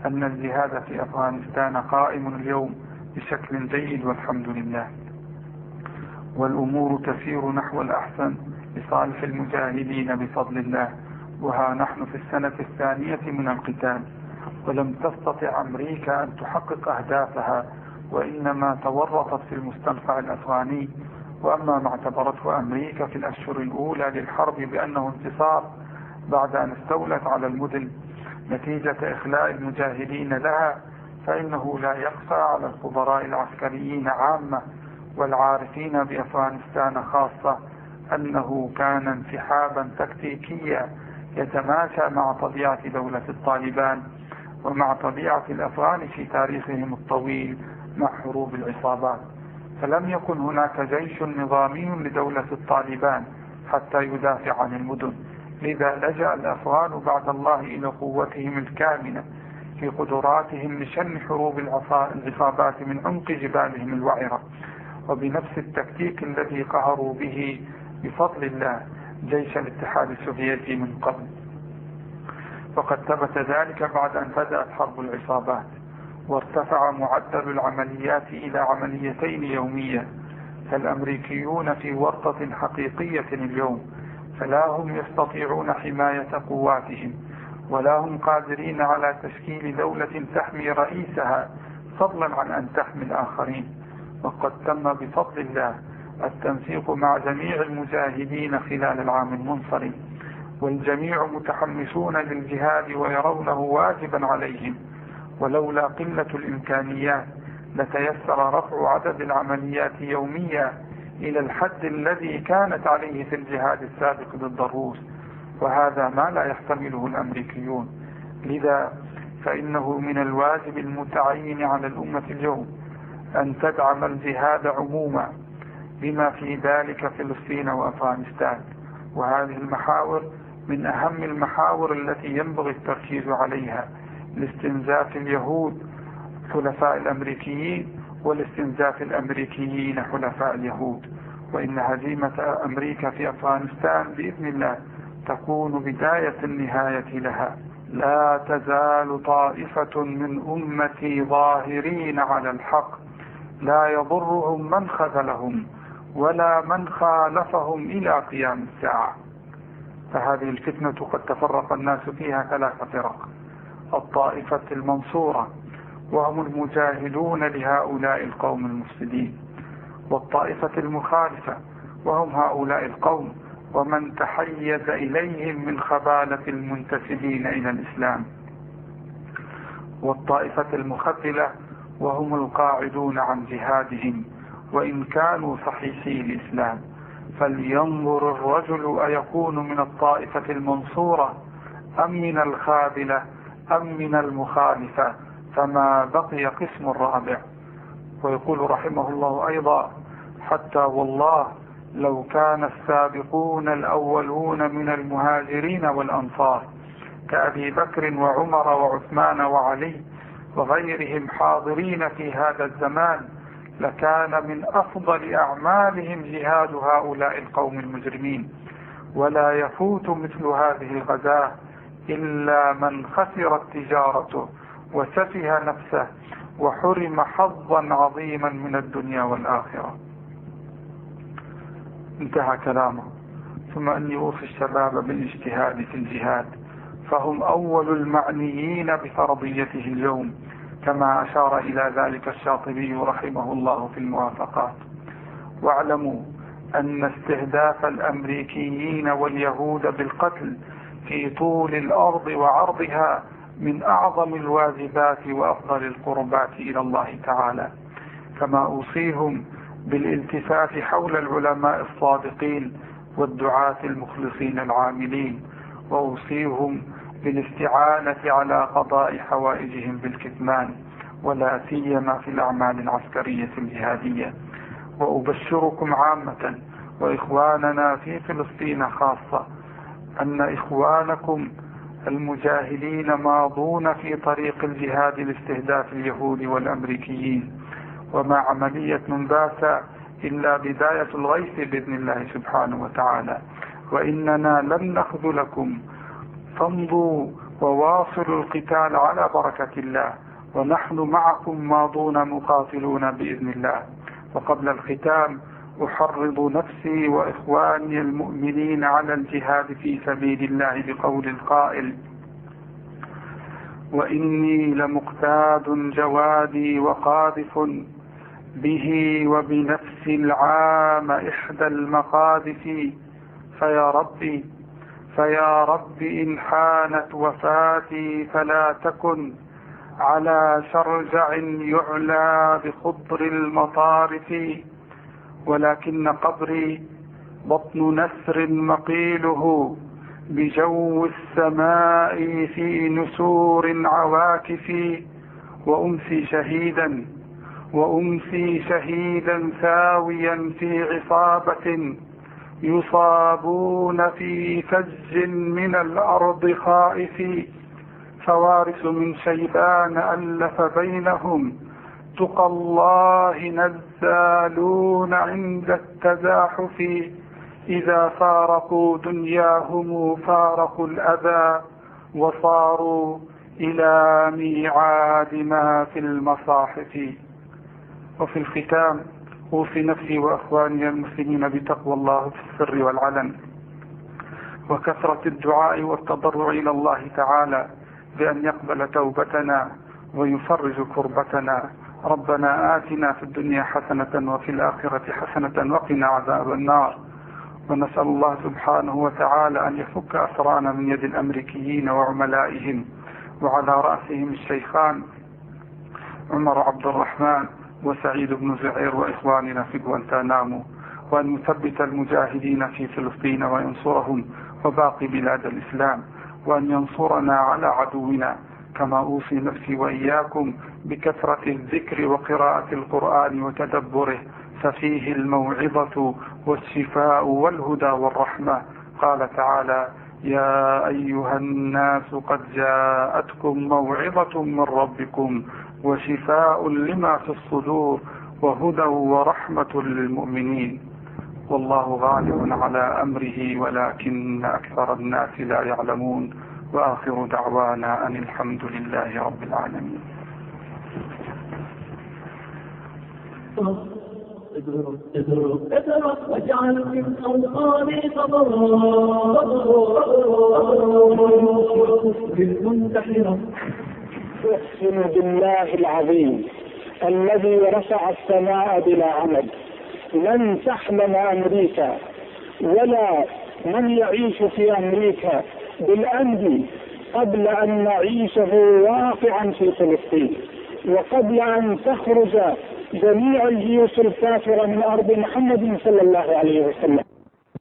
أن الجهاد في أفغانستان قائم اليوم بشكل جيد والحمد لله. والأمور تسير نحو الأحسن لصالح المجاهدين بفضل الله وها نحن في السنة الثانية من القتال ولم تستطع أمريكا أن تحقق أهدافها وإنما تورطت في المستنقع الأفغاني. وأما ما اعتبرته أمريكا في الأشهر الأولى للحرب بأنه انتصار بعد أن استولت على المدن نتيجة إخلاء المجاهدين لها فإنه لا يخفى على الخبراء العسكريين عامة والعارفين بأفغانستان خاصة أنه كان انسحابا تكتيكيا يتماشى مع طبيعة دولة الطالبان ومع طبيعة الأفغان في تاريخهم الطويل مع حروب العصابات. فلم يكن هناك جيش نظامي لدولة الطالبان حتى يدافع عن المدن. لذا لجأ الأفغان بعد الله إلى قوتهم الكامنة في قدراتهم لشن حروب العصابات من عمق جبالهم الوعرة. وبنفس التكتيك الذي قهروا به بفضل الله جيش الاتحاد السوفيتي من قبل. وقد ثبت ذلك بعد أن بدأت حرب العصابات. وارتفع معدل العمليات إلى عمليتين يوميا فالأمريكيون في ورطة حقيقية اليوم فلا هم يستطيعون حماية قواتهم ولا هم قادرين على تشكيل دولة تحمي رئيسها فضلا عن أن تحمي الآخرين. وقد تم بفضل الله التنسيق مع جميع المجاهدين خلال العام المنصرم والجميع متحمسون للجهاد ويرونه واجبا عليهم. ولولا قلة الإمكانيات لتيسر رفع عدد العمليات يوميا إلى الحد الذي كانت عليه في الجهاد السابق ضد الروس وهذا ما لا يحتمله الأمريكيون. لذا فإنه من الواجب المتعين على الأمة اليوم أن تدعم الجهاد عموما بما في ذلك فلسطين وأفغانستان. وهذه المحاور من أهم المحاور التي ينبغي التركيز عليها لاستنزاف اليهود حلفاء الأمريكيين ولاستنزاف الأمريكيين حلفاء اليهود. وإن هزيمة أمريكا في أفغانستان بإذن الله تكون بداية النهاية لها. لا تزال طائفة من أمتي ظاهرين على الحق. لا يضرهم من خذلهم ولا من خالفهم إلى قيام الساعة. فهذه الفتنة قد تفرق الناس فيها ثلاث فرق. الطائفة المنصورة وهم المجاهدون لهؤلاء القوم المفسدين والطائفة المخالفة وهم هؤلاء القوم ومن تحيز إليهم من خبالة المنتسبين إلى الإسلام والطائفة المخذلة وهم القاعدون عن جهادهم وإن كانوا صحيحي الإسلام فلينظر الرجل أيكون من الطائفة المنصورة أم من الخاذلة أم من المخالفة فما بقي قسم رابع. ويقول رحمه الله أيضا حتى والله لو كان السابقون الأولون من المهاجرين والأنصار كأبي بكر وعمر وعثمان وعلي وغيرهم حاضرين في هذا الزمان لكان من أفضل أعمالهم جهاد هؤلاء القوم المجرمين. ولا يفوت مثل هذه الغزاة إلا من خسرت تجارته. وسفه نفسه وحرم حظا عظيما من الدنيا والآخرة. انتهى كلامه. ثم أني أوصي الشباب بالاجتهاد في الجهاد فهم أول المعنيين بفرضيته اليوم كما أشار إلى ذلك الشاطبي رحمه الله في الموافقات. واعلموا أن استهداف الأمريكيين واليهود بالقتل في طول الأرض وعرضها من أعظم الواجبات وأفضل القربات إلى الله تعالى. كما أوصيهم بالالتفاف حول العلماء الصادقين والدعاة المخلصين العاملين وأوصيهم بالاستعانة على قضاء حوائجهم بالكتمان ولا سيما في الأعمال العسكرية الجهادية. وأبشركم عامة وإخواننا في فلسطين خاصة أن إخوانكم المجاهدين ماضون في طريق الجهاد لاستهداف اليهود والأمريكيين. وما عملية منباسة إلا بداية الغيث بإذن الله سبحانه وتعالى. وإننا لن نخذلكم فامضوا وواصلوا القتال على بركة الله. ونحن معكم ماضون مقاتلون بإذن الله. وقبل الختام أحرض نفسي وإخواني المؤمنين على الجهاد في سبيل الله بقول القائل وإني لمقتاد جوادي وقاذف به وبنفسي العام إحدى المقاذف. فيا ربي فيا رب إن حانت وفاتي فلا تكن على شرجع يعلى بخضر المطارف. ولكن قبري بطن نسر مقيله بجو السماء في نسور عواكف وأمسي شهيدا وأمسي شهيدا ساويا في عصابة يصابون في فج من الأرض خائف فوارث من شيبان ألف بينهم تقى الله نزالون عند التزاحف إذا فارقوا دنياهم فارقوا الأذى وصاروا إلى ميعاد ما في المصاحف وفي الختام أوصي نفسي وأخواني المسلمين بتقوى الله في السر والعلن وكثرة الدعاء والتضرع إلى الله تعالى بأن يقبل توبتنا ويفرج كربتنا ربنا آتنا في الدنيا حسنة وفي الآخرة حسنة وقنا عذاب النار. ونسأل الله سبحانه وتعالى أن يفك أسرانا من يد الأمريكيين وعملائهم وعلى رأسهم الشيخان عمر عبد الرحمن وسعيد بن زعير وإخواننا في غوانتانامو وأن يثبت المجاهدين في فلسطين وينصرهم وباقي بلاد الإسلام وأن ينصرنا على عدونا كما أوصي نفسي وإياكم بكثرة الذكر وقراءة القرآن وتدبره ففيه الموعظة والشفاء والهدى والرحمة. قال تعالى يا أيها الناس قد جاءتكم موعظة من ربكم وشفاء لما في الصدور وهدى ورحمة للمؤمنين. والله غالب على أمره ولكن أكثر الناس لا يعلمون. وآخر دعوانا أن الحمد لله رب العالمين. واجعل من اوطاني أقسم بالله العظيم الذي رفع السماء بلا عمد. لن تحلم أمريكا ولا من يعيش في أمريكا. بالأمن قبل أن نعيشه واقعا في فلسطين وقبل أن تخرج جميع الجيوش الكافرة من أرض محمد صلى الله عليه وسلم.